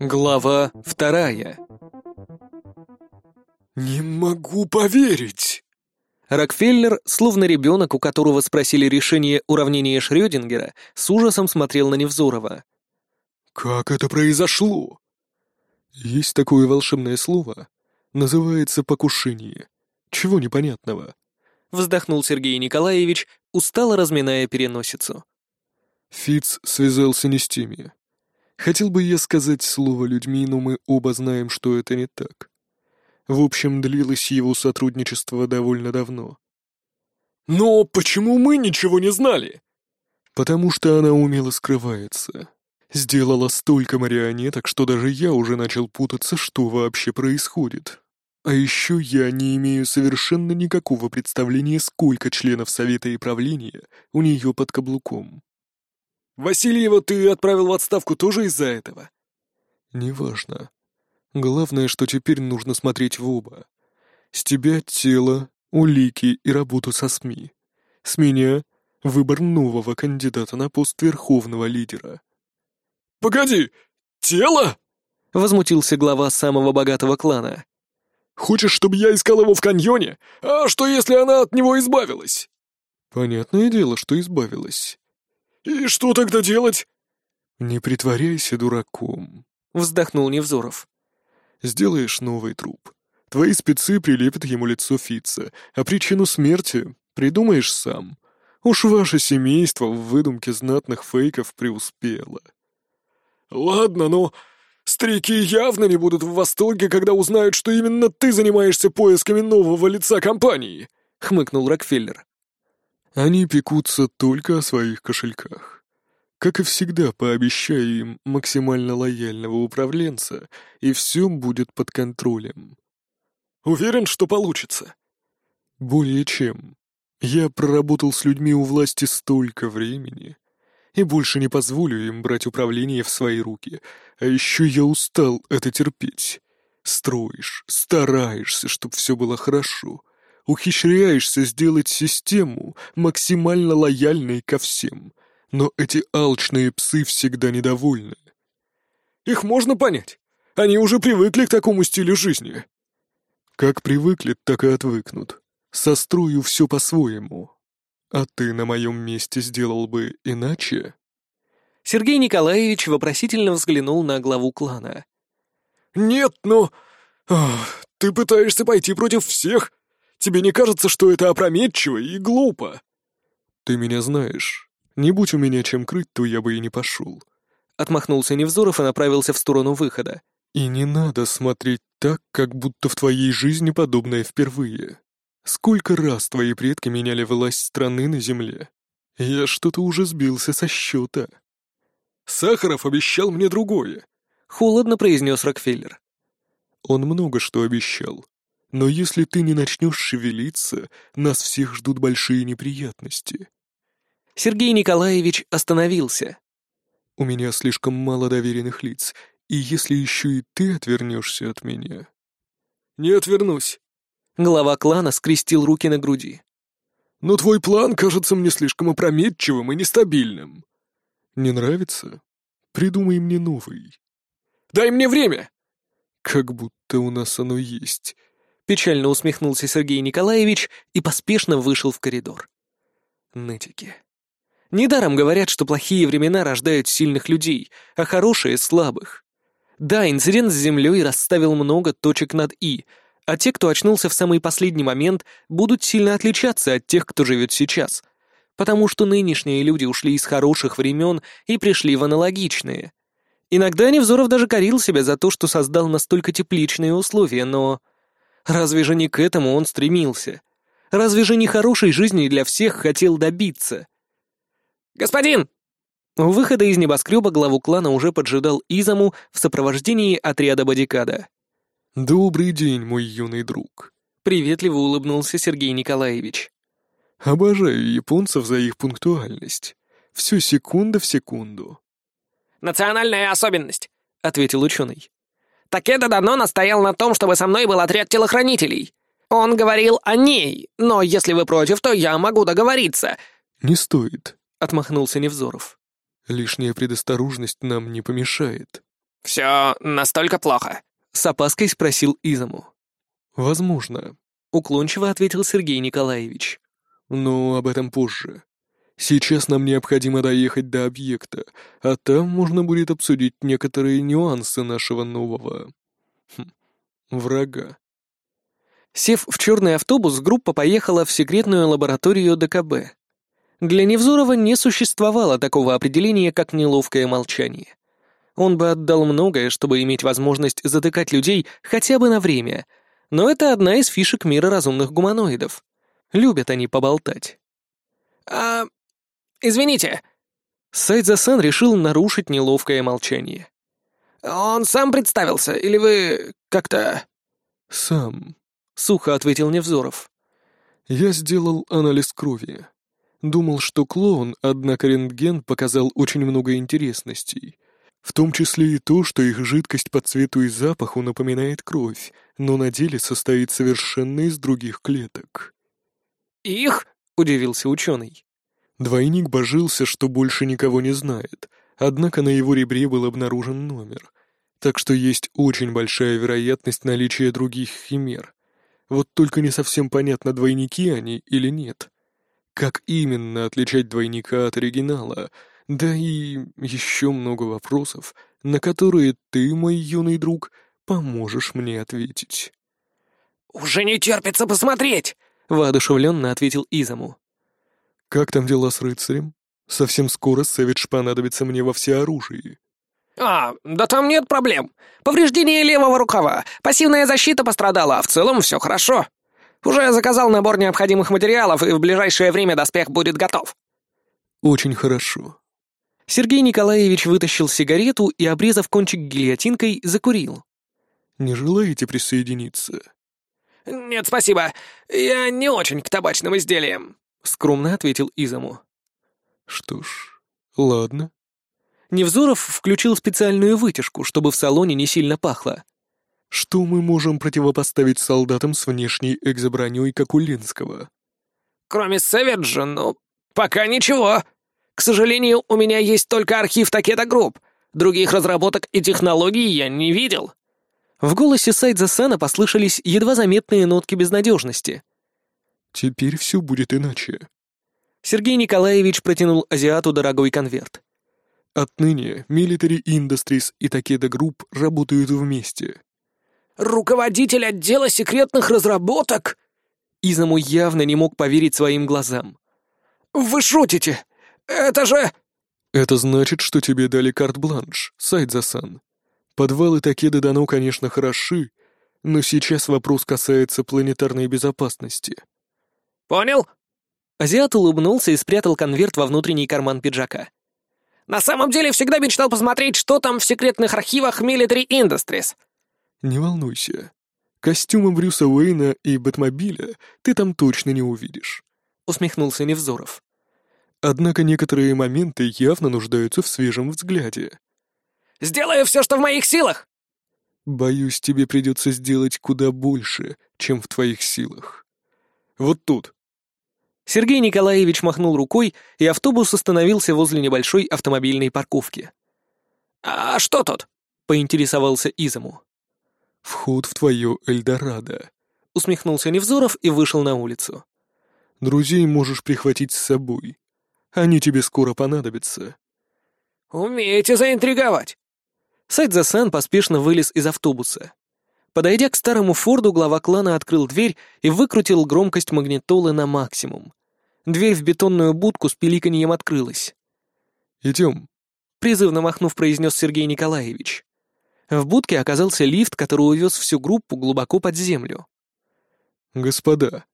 Глава вторая «Не могу поверить!» Рокфеллер, словно ребенок, у которого спросили решение уравнения Шрёдингера, с ужасом смотрел на Невзорова. «Как это произошло?» «Есть такое волшебное слово. Называется покушение. Чего непонятного?» Вздохнул Сергей Николаевич, устало разминая переносицу. Фиц связался не с теми. Хотел бы я сказать слово людьми, но мы оба знаем, что это не так. В общем, длилось его сотрудничество довольно давно. «Но почему мы ничего не знали?» «Потому что она умело скрывается. Сделала столько марионеток, что даже я уже начал путаться, что вообще происходит. А еще я не имею совершенно никакого представления, сколько членов Совета и правления у нее под каблуком. Васильева ты отправил в отставку тоже из-за этого? Неважно. Главное, что теперь нужно смотреть в оба. С тебя тело, улики и работу со СМИ. С меня — выбор нового кандидата на пост верховного лидера. «Погоди! Тело?» — возмутился глава самого богатого клана. «Хочешь, чтобы я искал его в каньоне? А что, если она от него избавилась?» «Понятное дело, что избавилась. «И что тогда делать?» «Не притворяйся дураком», — вздохнул Невзоров. «Сделаешь новый труп. Твои спецы прилепят ему лицо Фица, а причину смерти придумаешь сам. Уж ваше семейство в выдумке знатных фейков преуспело». «Ладно, но старики явно не будут в восторге, когда узнают, что именно ты занимаешься поисками нового лица компании», — хмыкнул Рокфеллер. Они пекутся только о своих кошельках. Как и всегда, пообещаю им максимально лояльного управленца, и все будет под контролем. Уверен, что получится? Более чем. Я проработал с людьми у власти столько времени, и больше не позволю им брать управление в свои руки, а еще я устал это терпеть. Строишь, стараешься, чтобы все было хорошо — ухищряешься сделать систему максимально лояльной ко всем, но эти алчные псы всегда недовольны. Их можно понять. Они уже привыкли к такому стилю жизни. Как привыкли, так и отвыкнут. Сострую все по-своему. А ты на моем месте сделал бы иначе? Сергей Николаевич вопросительно взглянул на главу клана. «Нет, но... Ох, ты пытаешься пойти против всех, Тебе не кажется, что это опрометчиво и глупо?» «Ты меня знаешь. Не будь у меня чем крыть, то я бы и не пошел». Отмахнулся Невзоров и направился в сторону выхода. «И не надо смотреть так, как будто в твоей жизни подобное впервые. Сколько раз твои предки меняли власть страны на земле? Я что-то уже сбился со счета». «Сахаров обещал мне другое», — холодно произнес Рокфеллер. «Он много что обещал. Но если ты не начнешь шевелиться, нас всех ждут большие неприятности». Сергей Николаевич остановился. «У меня слишком мало доверенных лиц, и если еще и ты отвернешься от меня...» «Не отвернусь». Глава клана скрестил руки на груди. «Но твой план кажется мне слишком опрометчивым и нестабильным». «Не нравится? Придумай мне новый». «Дай мне время!» «Как будто у нас оно есть», Печально усмехнулся Сергей Николаевич и поспешно вышел в коридор. Нытики. Недаром говорят, что плохие времена рождают сильных людей, а хорошие — слабых. Да, инцидент с Землей расставил много точек над «и», а те, кто очнулся в самый последний момент, будут сильно отличаться от тех, кто живет сейчас, потому что нынешние люди ушли из хороших времен и пришли в аналогичные. Иногда Невзоров даже корил себя за то, что создал настолько тепличные условия, но... Разве же не к этому он стремился? Разве же не хорошей жизни для всех хотел добиться? «Господин!» У выхода из небоскреба главу клана уже поджидал Изаму в сопровождении отряда бодикада. «Добрый день, мой юный друг», — приветливо улыбнулся Сергей Николаевич. «Обожаю японцев за их пунктуальность. Все секунда в секунду». «Национальная особенность», — ответил ученый. Такеда давно настоял на том, чтобы со мной был отряд телохранителей. Он говорил о ней, но если вы против, то я могу договориться». «Не стоит», — отмахнулся Невзоров. Лишняя предосторожность нам не помешает. «Все настолько плохо?» — с опаской спросил Изаму. «Возможно», — уклончиво ответил Сергей Николаевич. «Но об этом позже. Сейчас нам необходимо доехать до объекта, а там можно будет обсудить некоторые нюансы нашего нового... Хм, врага». Сев в черный автобус, группа поехала в секретную лабораторию ДКБ. Для Невзорова не существовало такого определения, как неловкое молчание. Он бы отдал многое, чтобы иметь возможность затыкать людей хотя бы на время, но это одна из фишек мира разумных гуманоидов. Любят они поболтать. «А... извините». Сайдзасан решил нарушить неловкое молчание. «Он сам представился, или вы как-то...» «Сам», — сухо ответил Невзоров. «Я сделал анализ крови. Думал, что клоун, однако рентген показал очень много интересностей. В том числе и то, что их жидкость по цвету и запаху напоминает кровь, но на деле состоит совершенно из других клеток. «Их?» — удивился ученый. Двойник божился, что больше никого не знает, однако на его ребре был обнаружен номер. Так что есть очень большая вероятность наличия других химер. Вот только не совсем понятно, двойники они или нет. Как именно отличать двойника от оригинала? Да и еще много вопросов, на которые ты, мой юный друг, поможешь мне ответить. «Уже не терпится посмотреть!» — воодушевленно ответил Изаму. «Как там дела с рыцарем? Совсем скоро Сэвидж понадобится мне во всеоружии». «А, да там нет проблем. Повреждение левого рукава, пассивная защита пострадала, а в целом все хорошо. Уже заказал набор необходимых материалов, и в ближайшее время доспех будет готов». «Очень хорошо». Сергей Николаевич вытащил сигарету и, обрезав кончик гильотинкой, закурил. «Не желаете присоединиться?» «Нет, спасибо. Я не очень к табачным изделиям», — скромно ответил Изаму. «Что ж, ладно». Невзоров включил специальную вытяжку, чтобы в салоне не сильно пахло. Что мы можем противопоставить солдатам с внешней экзоброней, Ленского? Кроме Сэвиджа, ну, пока ничего. К сожалению, у меня есть только архив Takeda Group. Других разработок и технологий я не видел. В голосе Сайдза Сана послышались едва заметные нотки безнадежности. «Теперь все будет иначе». Сергей Николаевич протянул азиату дорогой конверт. «Отныне Military Industries и Takeda Group работают вместе. Руководитель отдела секретных разработок?» Изаму явно не мог поверить своим глазам. «Вы шутите? Это же...» «Это значит, что тебе дали карт-бланш, Сайдзасан. Подвалы Такеда дано, конечно, хороши, но сейчас вопрос касается планетарной безопасности». «Понял?» Азиат улыбнулся и спрятал конверт во внутренний карман пиджака. «На самом деле всегда мечтал посмотреть, что там в секретных архивах Military Industries. Не волнуйся. Костюмы Брюса Уэйна и Бэтмобиля ты там точно не увидишь. Усмехнулся Невзоров. Однако некоторые моменты явно нуждаются в свежем взгляде. «Сделаю все, что в моих силах!» «Боюсь, тебе придется сделать куда больше, чем в твоих силах. Вот тут». Сергей Николаевич махнул рукой, и автобус остановился возле небольшой автомобильной парковки. «А что тут?» — поинтересовался Изаму. «Вход в твое Эльдорадо», — усмехнулся Невзоров и вышел на улицу. «Друзей можешь прихватить с собой. Они тебе скоро понадобятся». «Умеете заинтриговать!» Сайдзасан поспешно вылез из автобуса. Подойдя к старому Форду, глава клана открыл дверь и выкрутил громкость магнитолы на максимум. Дверь в бетонную будку с пиликаньем открылась. «Идем», — призывно махнув, произнес Сергей Николаевич. В будке оказался лифт, который увез всю группу глубоко под землю. «Господа».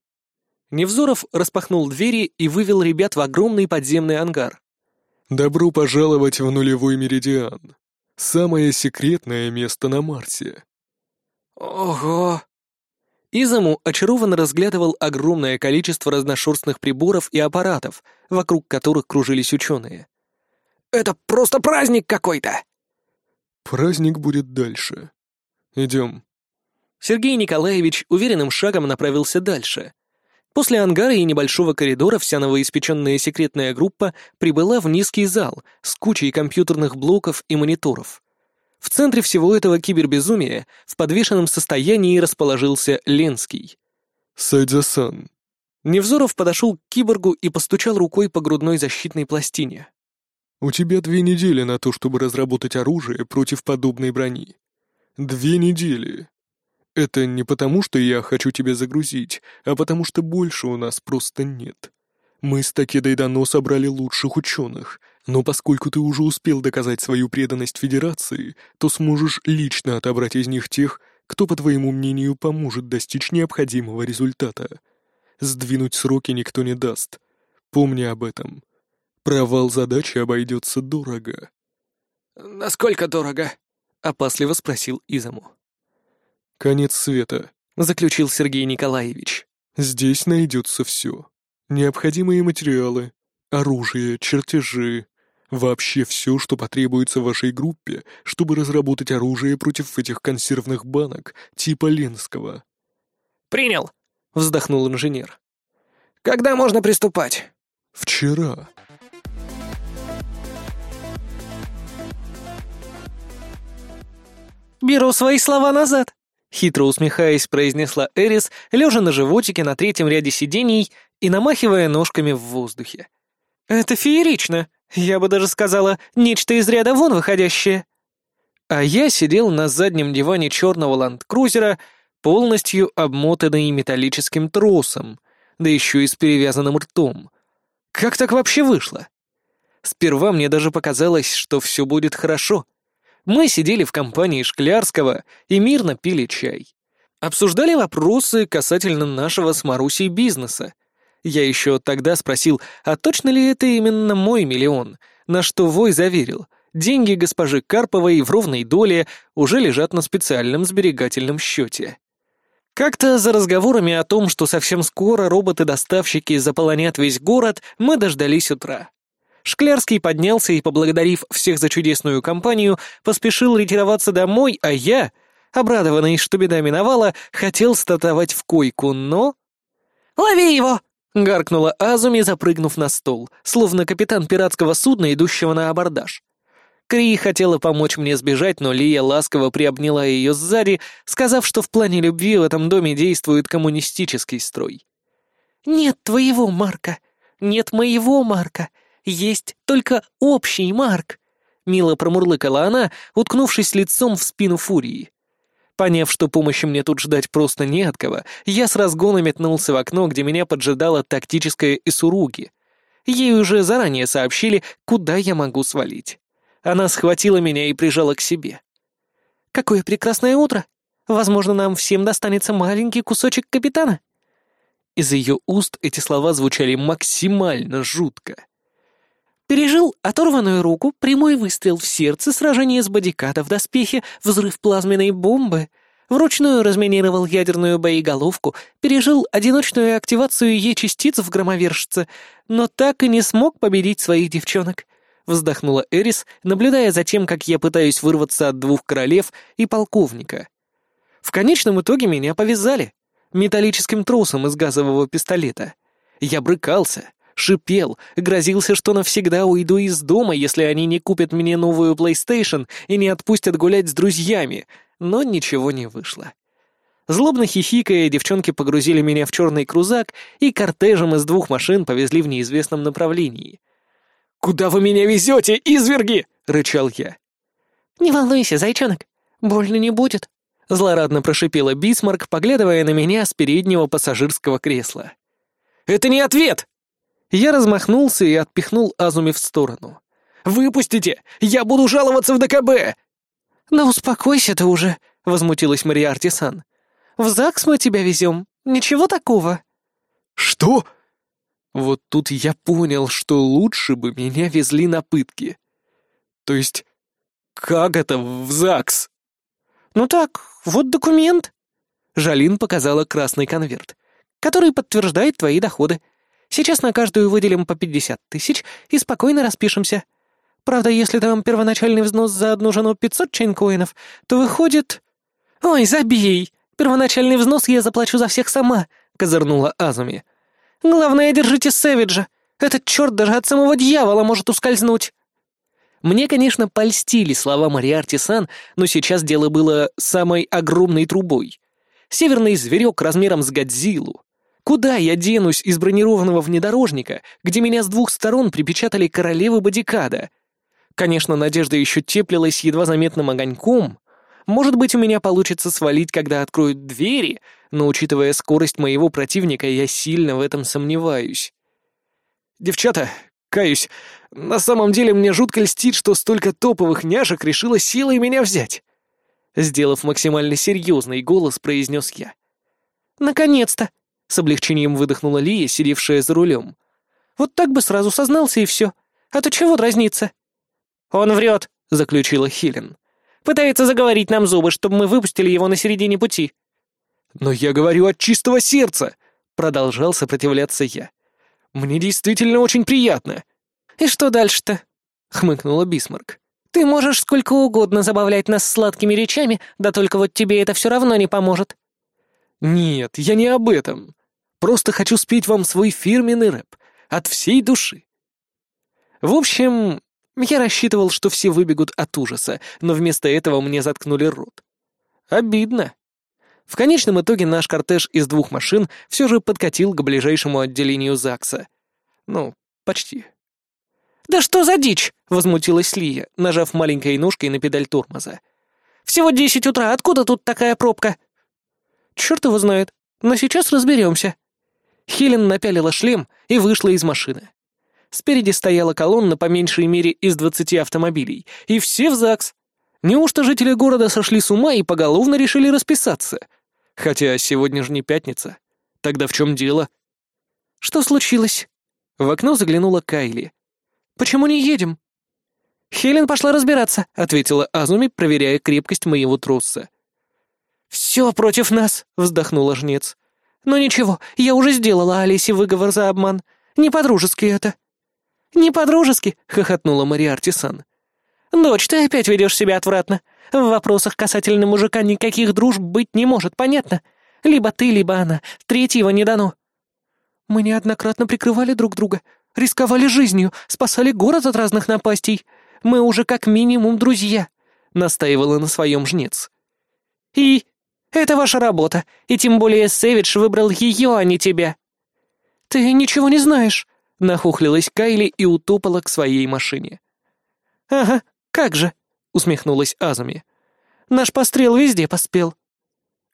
Невзоров распахнул двери и вывел ребят в огромный подземный ангар. «Добро пожаловать в нулевой меридиан. Самое секретное место на Марсе». «Ого!» Изаму очарованно разглядывал огромное количество разношерстных приборов и аппаратов, вокруг которых кружились ученые. «Это просто праздник какой-то!» Праздник будет дальше. Идем. Сергей Николаевич уверенным шагом направился дальше. После ангара и небольшого коридора вся новоиспеченная секретная группа прибыла в низкий зал с кучей компьютерных блоков и мониторов. В центре всего этого кибербезумия в подвешенном состоянии расположился Ленский. «Сайдзасан». Невзоров подошел к киборгу и постучал рукой по грудной защитной пластине. «У тебя две недели на то, чтобы разработать оружие против подобной брони. Две недели. Это не потому, что я хочу тебя загрузить, а потому что больше у нас просто нет. Мы с Такедой Дано собрали лучших ученых, но поскольку ты уже успел доказать свою преданность Федерации, то сможешь лично отобрать из них тех, кто, по твоему мнению, поможет достичь необходимого результата. Сдвинуть сроки никто не даст. Помни об этом. Провал задачи обойдется дорого. «Насколько дорого?» — опасливо спросил Изаму. «Конец света», — заключил Сергей Николаевич. «Здесь найдется все. Необходимые материалы, оружие, чертежи, вообще все, что потребуется вашей группе, чтобы разработать оружие против этих консервных банок типа Ленского». «Принял», — вздохнул инженер. «Когда можно приступать?» «Вчера». «Беру свои слова назад», — хитро усмехаясь, произнесла Эрис, лежа на животике на третьем ряде сидений и намахивая ножками в воздухе. «Это феерично. Я бы даже сказала, нечто из ряда вон выходящее». А я сидел на заднем диване черного ленд-крузера, полностью обмотанный металлическим тросом, да еще и с перевязанным ртом. Как так вообще вышло? Сперва мне даже показалось, что все будет хорошо — мы сидели в компании Шклярского и мирно пили чай. Обсуждали вопросы касательно нашего с Марусей бизнеса. Я еще тогда спросил, а точно ли это именно мой миллион, на что Вой заверил, деньги госпожи Карповой в ровной доле уже лежат на специальном сберегательном счете. Как-то за разговорами о том, что совсем скоро роботы-доставщики заполонят весь город, мы дождались утра. Шклярский поднялся и, поблагодарив всех за чудесную компанию, поспешил ретироваться домой, а я, обрадованный, что беда миновала, хотел стартовать в койку, но... «Лови его!» — гаркнула Азуми, запрыгнув на стол, словно капитан пиратского судна, идущего на абордаж. Кри хотела помочь мне сбежать, но Лия ласково приобняла ее сзади, сказав, что в плане любви в этом доме действует коммунистический строй. «Нет твоего Марка! Нет моего Марка! есть только общий Марк», — мило промурлыкала она, уткнувшись лицом в спину Фурии. Поняв, что помощи мне тут ждать просто не от кого, я с разгона метнулся в окно, где меня поджидала тактическая Исуруги. Ей уже заранее сообщили, куда я могу свалить. Она схватила меня и прижала к себе. «Какое прекрасное утро! Возможно, нам всем достанется маленький кусочек капитана!» Из ее уст эти слова звучали максимально жутко. Пережил оторванную руку, прямой выстрел в сердце, сражение с бодиката в доспехе, взрыв плазменной бомбы. Вручную разминировал ядерную боеголовку, пережил одиночную активацию Е-частиц в громовержце, но так и не смог победить своих девчонок. Вздохнула Эрис, наблюдая за тем, как я пытаюсь вырваться от двух королев и полковника. В конечном итоге меня повязали металлическим тросом из газового пистолета. Я брыкался, шипел, грозился, что навсегда уйду из дома, если они не купят мне новую PlayStation и не отпустят гулять с друзьями, но ничего не вышло. Злобно хихикая, девчонки погрузили меня в черный крузак и кортежем из двух машин повезли в неизвестном направлении. «Куда вы меня везете, изверги?» — рычал я. «Не волнуйся, зайчонок, больно не будет», — злорадно прошипела Бисмарк, поглядывая на меня с переднего пассажирского кресла. «Это не ответ!» Я размахнулся и отпихнул Азуми в сторону. «Выпустите! Я буду жаловаться в ДКБ!» «Да успокойся ты уже!» — возмутилась Мариарти-сан. «В ЗАГС мы тебя везем. Ничего такого». «Что?» Вот тут я понял, что лучше бы меня везли на пытки. То есть, как это в ЗАГС? «Ну так, вот документ». Жалин показала красный конверт, который подтверждает твои доходы. Сейчас на каждую выделим по пятьдесят тысяч и спокойно распишемся. Правда, если там первоначальный взнос за одну жену пятьсот чейнкоинов, то выходит... Ой, забей! Первоначальный взнос я заплачу за всех сама, козырнула Азуми. Главное, держите Сэвиджа. Этот черт даже от самого дьявола может ускользнуть». Мне, конечно, польстили слова Мариарти Сан, но сейчас дело было самой огромной трубой. Северный зверек размером с Годзиллу. Куда я денусь из бронированного внедорожника, где меня с двух сторон припечатали королевы Бодикада? Конечно, надежда еще теплилась едва заметным огоньком. Может быть, у меня получится свалить, когда откроют двери, но, учитывая скорость моего противника, я сильно в этом сомневаюсь. «Девчата, каюсь, на самом деле мне жутко льстит, что столько топовых няшек решило силой меня взять. Сделав максимально серьезный голос, произнес я. «Наконец-то!» — с облегчением выдохнула Лия, сидевшая за рулем. «Вот так бы сразу сознался и все. А то чего дразниться?» «Он врет», — заключила Хелен. «Пытается заговорить нам зубы, чтобы мы выпустили его на середине пути». «Но я говорю от чистого сердца», — продолжал сопротивляться я. «Мне действительно очень приятно». «И что дальше-то?» — хмыкнула Бисмарк. «Ты можешь сколько угодно забавлять нас сладкими речами, да только вот тебе это все равно не поможет». «Нет, я не об этом. Просто хочу спеть вам свой фирменный рэп. От всей души». В общем, я рассчитывал, что все выбегут от ужаса, но вместо этого мне заткнули рот. Обидно. В конечном итоге наш кортеж из двух машин все же подкатил к ближайшему отделению ЗАГСа. Ну, почти. «Да что за дичь?» — возмутилась Лия, нажав маленькой ножкой на педаль тормоза. «Всего десять утра, откуда тут такая пробка?» «Черт его знает, но сейчас разберемся». Хелен напялила шлем и вышла из машины. Спереди стояла колонна по меньшей мере из двадцати автомобилей, и все в ЗАГС. Неужто жители города сошли с ума и поголовно решили расписаться? Хотя сегодня же не пятница. Тогда в чем дело? Что случилось? В окно заглянула Кайли. Почему не едем?» «Хелен пошла разбираться», — ответила Азуми, проверяя крепкость моего троса. «Все против нас», — вздохнула жнец. «Но ничего, я уже сделала Алисе выговор за обман. Не по-дружески это». «Не по-дружески», — хохотнула Мариарти Сан. «Дочь, ты опять ведешь себя отвратно. В вопросах касательно мужика никаких дружб быть не может, понятно? Либо ты, либо она. Третьего не дано». «Мы неоднократно прикрывали друг друга», Рисковали жизнью, спасали город от разных напастей. Мы уже как минимум друзья», — настаивала на своем жнец. «И? Это ваша работа, и тем более Сэвидж выбрал ее, а не тебя». «Ты ничего не знаешь», — нахухлилась Кайли и утопала к своей машине. «Ага, как же», — усмехнулась Азуми. «Наш пострел везде поспел».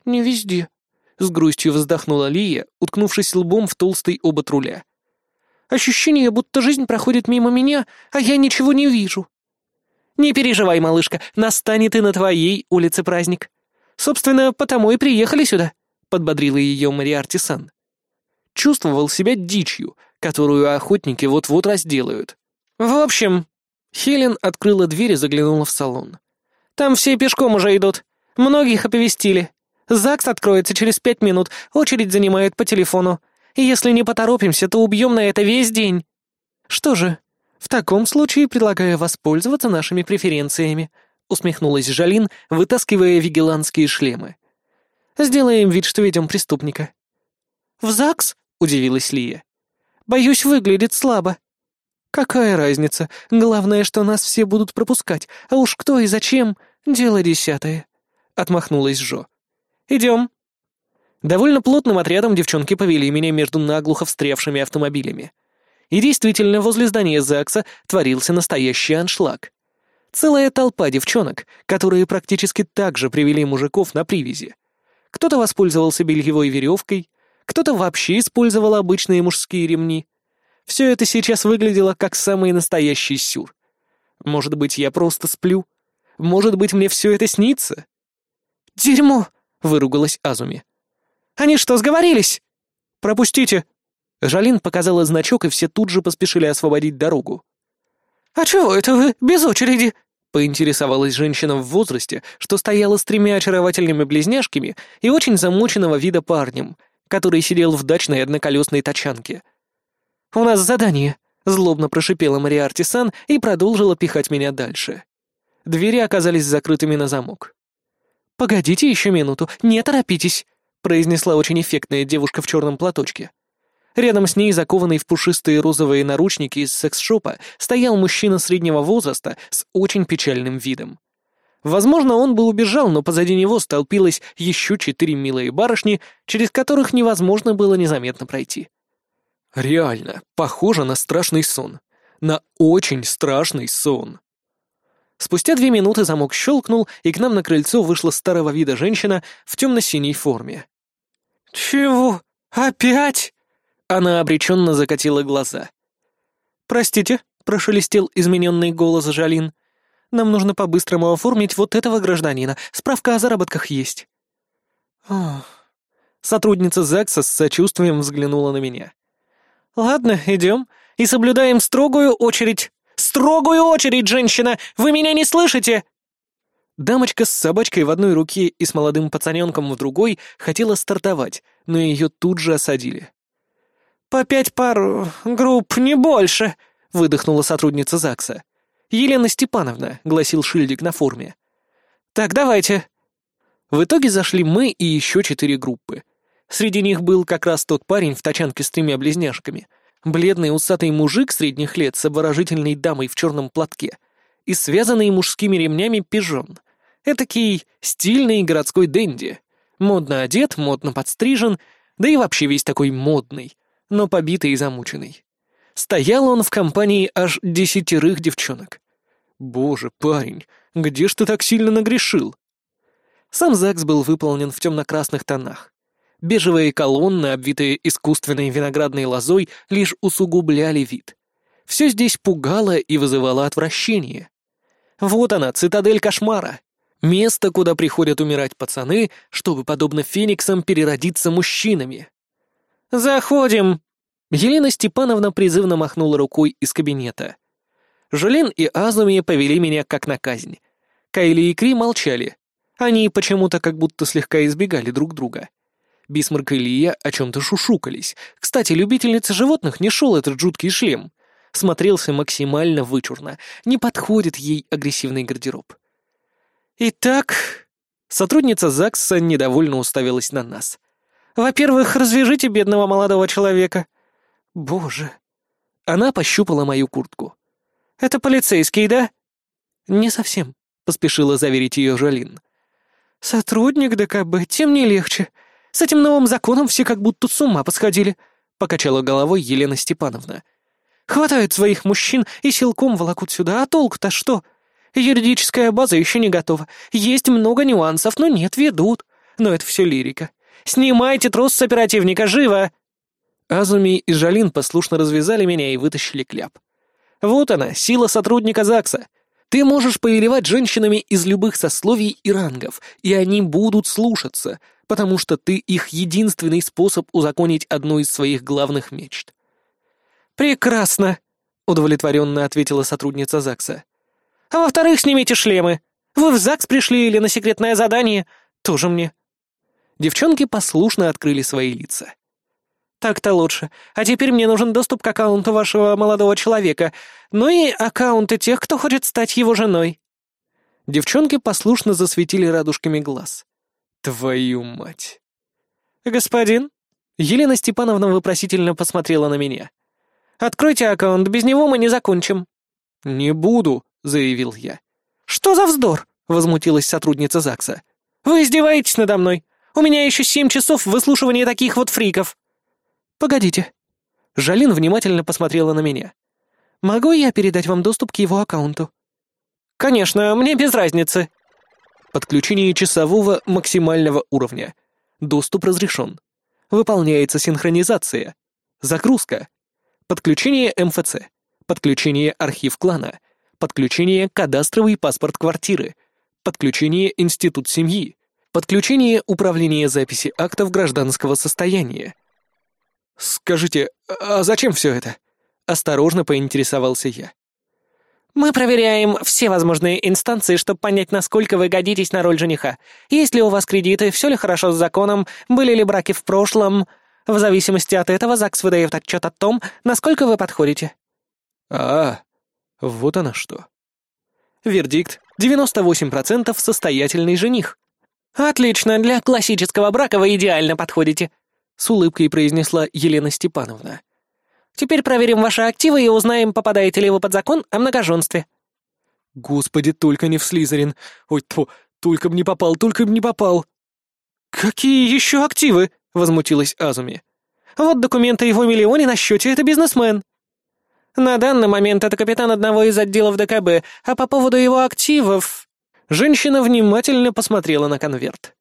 «Не везде», — с грустью вздохнула Лия, уткнувшись лбом в толстый обод руля. Ощущение, будто жизнь проходит мимо меня, а я ничего не вижу. Не переживай, малышка, настанет и на твоей улице праздник. Собственно, потому и приехали сюда, подбодрила ее Мариарти Сан. Чувствовал себя дичью, которую охотники вот-вот разделают. В общем, Хелен открыла дверь и заглянула в салон. Там все пешком уже идут. Многих оповестили. ЗАГС откроется через пять минут, очередь занимают по телефону и если не поторопимся, то убьем на это весь день. Что же, в таком случае предлагаю воспользоваться нашими преференциями», усмехнулась Жалин, вытаскивая вигеланские шлемы. «Сделаем вид, что ведем преступника». «В ЗАГС?» — удивилась Лия. «Боюсь, выглядит слабо». «Какая разница? Главное, что нас все будут пропускать, а уж кто и зачем — дело десятое», — отмахнулась Жо. «Идем». Довольно плотным отрядом девчонки повели меня между наглухо встрявшими автомобилями. И действительно, возле здания ЗАГСа творился настоящий аншлаг. Целая толпа девчонок, которые практически так же привели мужиков на привязи. Кто-то воспользовался бельевой веревкой, кто-то вообще использовал обычные мужские ремни. Все это сейчас выглядело как самый настоящий сюр. Может быть, я просто сплю? Может быть, мне все это снится? «Дерьмо!» — выругалась Азуми. Они что, сговорились?» «Пропустите!» Жалин показала значок, и все тут же поспешили освободить дорогу. «А чего это вы, без очереди?» — поинтересовалась женщина в возрасте, что стояла с тремя очаровательными близняшками и очень замученного вида парнем, который сидел в дачной одноколесной тачанке. «У нас задание», — злобно прошипела Мариарти Сан и продолжила пихать меня дальше. Двери оказались закрытыми на замок. «Погодите еще минуту, не торопитесь», произнесла очень эффектная девушка в черном платочке. Рядом с ней, закованный в пушистые розовые наручники из секс-шопа, стоял мужчина среднего возраста с очень печальным видом. Возможно, он бы убежал, но позади него столпилось еще четыре милые барышни, через которых невозможно было незаметно пройти. Реально, похоже на страшный сон. На очень страшный сон. Спустя две минуты замок щелкнул, и к нам на крыльцо вышла старого вида женщина в темно-синей форме. «Чего? Опять?» Она обреченно закатила глаза. «Простите», — прошелестел измененный голос Жалин. «Нам нужно по-быстрому оформить вот этого гражданина. Справка о заработках есть». Ох. Сотрудница ЗАГСа с сочувствием взглянула на меня. «Ладно, идем. И соблюдаем строгую очередь. Строгую очередь, женщина! Вы меня не слышите?» Дамочка с собачкой в одной руке и с молодым пацаненком в другой хотела стартовать, но ее тут же осадили. «По пять пар групп, не больше», — выдохнула сотрудница ЗАГСа. «Елена Степановна», — гласил шильдик на форме. «Так, давайте». В итоге зашли мы и еще четыре группы. Среди них был как раз тот парень в тачанке с тремя близняшками, бледный усатый мужик средних лет с обворожительной дамой в черном платке и связанный мужскими ремнями пижон. Этакий стильный городской денди. Модно одет, модно подстрижен, да и вообще весь такой модный но побитый и замученный. Стоял он в компании аж десятерых девчонок. Боже, парень, где ж ты так сильно нагрешил? Сам ЗАГС был выполнен в темно-красных тонах. Бежевые колонны, обвитые искусственной виноградной лозой, лишь усугубляли вид. Все здесь пугало и вызывало отвращение. Вот она, цитадель кошмара. Место, куда приходят умирать пацаны, чтобы, подобно фениксам, переродиться мужчинами. «Заходим!» Елена Степановна призывно махнула рукой из кабинета. Жулен и Азуми повели меня как на казнь. Кайли и Кри молчали. Они почему-то как будто слегка избегали друг друга. Бисмарк и Лия о чем-то шушукались. Кстати, любительнице животных не шел этот жуткий шлем. Смотрелся максимально вычурно. Не подходит ей агрессивный гардероб. «Итак...» Сотрудница ЗАГСа недовольно уставилась на нас. Во-первых, развяжите бедного молодого человека. Боже. Она пощупала мою куртку. Это полицейский, да? Не совсем, поспешила заверить ее Жалин. Сотрудник ДКБ, тем не легче. С этим новым законом все как будто с ума посходили, покачала головой Елена Степановна. Хватают своих мужчин и силком волокут сюда, а толку-то что? Юридическая база еще не готова. Есть много нюансов, но нет, ведут. Но это все лирика. Снимайте трос с оперативника, живо!» Азуми и Жалин послушно развязали меня и вытащили кляп. Вот она, сила сотрудника ЗАГСа. Ты можешь повелевать женщинами из любых сословий и рангов, и они будут слушаться, потому что ты их единственный способ узаконить одну из своих главных мечт. «Прекрасно», — удовлетворенно ответила сотрудница ЗАГСа. «А во-вторых, снимите шлемы. Вы в ЗАГС пришли или на секретное задание? Тоже мне». Девчонки послушно открыли свои лица. «Так-то лучше. А теперь мне нужен доступ к аккаунту вашего молодого человека, ну и аккаунты тех, кто хочет стать его женой». Девчонки послушно засветили радужками глаз. «Твою мать!» «Господин?» Елена Степановна вопросительно посмотрела на меня. «Откройте аккаунт, без него мы не закончим». «Не буду», — заявил я. «Что за вздор?» — возмутилась сотрудница ЗАГСа. «Вы издеваетесь надо мной? У меня еще семь часов выслушивания таких вот фриков». «Погодите». Жалин внимательно посмотрела на меня. «Могу я передать вам доступ к его аккаунту?» «Конечно, мне без разницы». Подключение часового максимального уровня. Доступ разрешен. Выполняется синхронизация. Загрузка. Подключение МФЦ. Подключение архив клана. Подключение кадастровый паспорт квартиры. Подключение институт семьи. Подключение управления записи актов гражданского состояния. «Скажите, а зачем все это?» — осторожно поинтересовался я. «Мы проверяем все возможные инстанции, чтобы понять, насколько вы годитесь на роль жениха. Есть ли у вас кредиты, все ли хорошо с законом, были ли браки в прошлом. В зависимости от этого ЗАГС выдает отчет о том, насколько вы подходите». «А, вот она что». Вердикт. 98% состоятельный жених. «Отлично, для классического брака вы идеально подходите». — с улыбкой произнесла Елена Степановна. «Теперь проверим ваши активы и узнаем, попадаете ли вы под закон о многоженстве». «Господи, только не в Слизерин! Ой, тьфу, только б не попал, только б не попал!» «Какие еще активы?» — возмутилась Азуми. «Вот документы его миллионе на счете, это бизнесмен». «На данный момент это капитан одного из отделов ДКБ, а по поводу его активов...» Женщина внимательно посмотрела на конверт.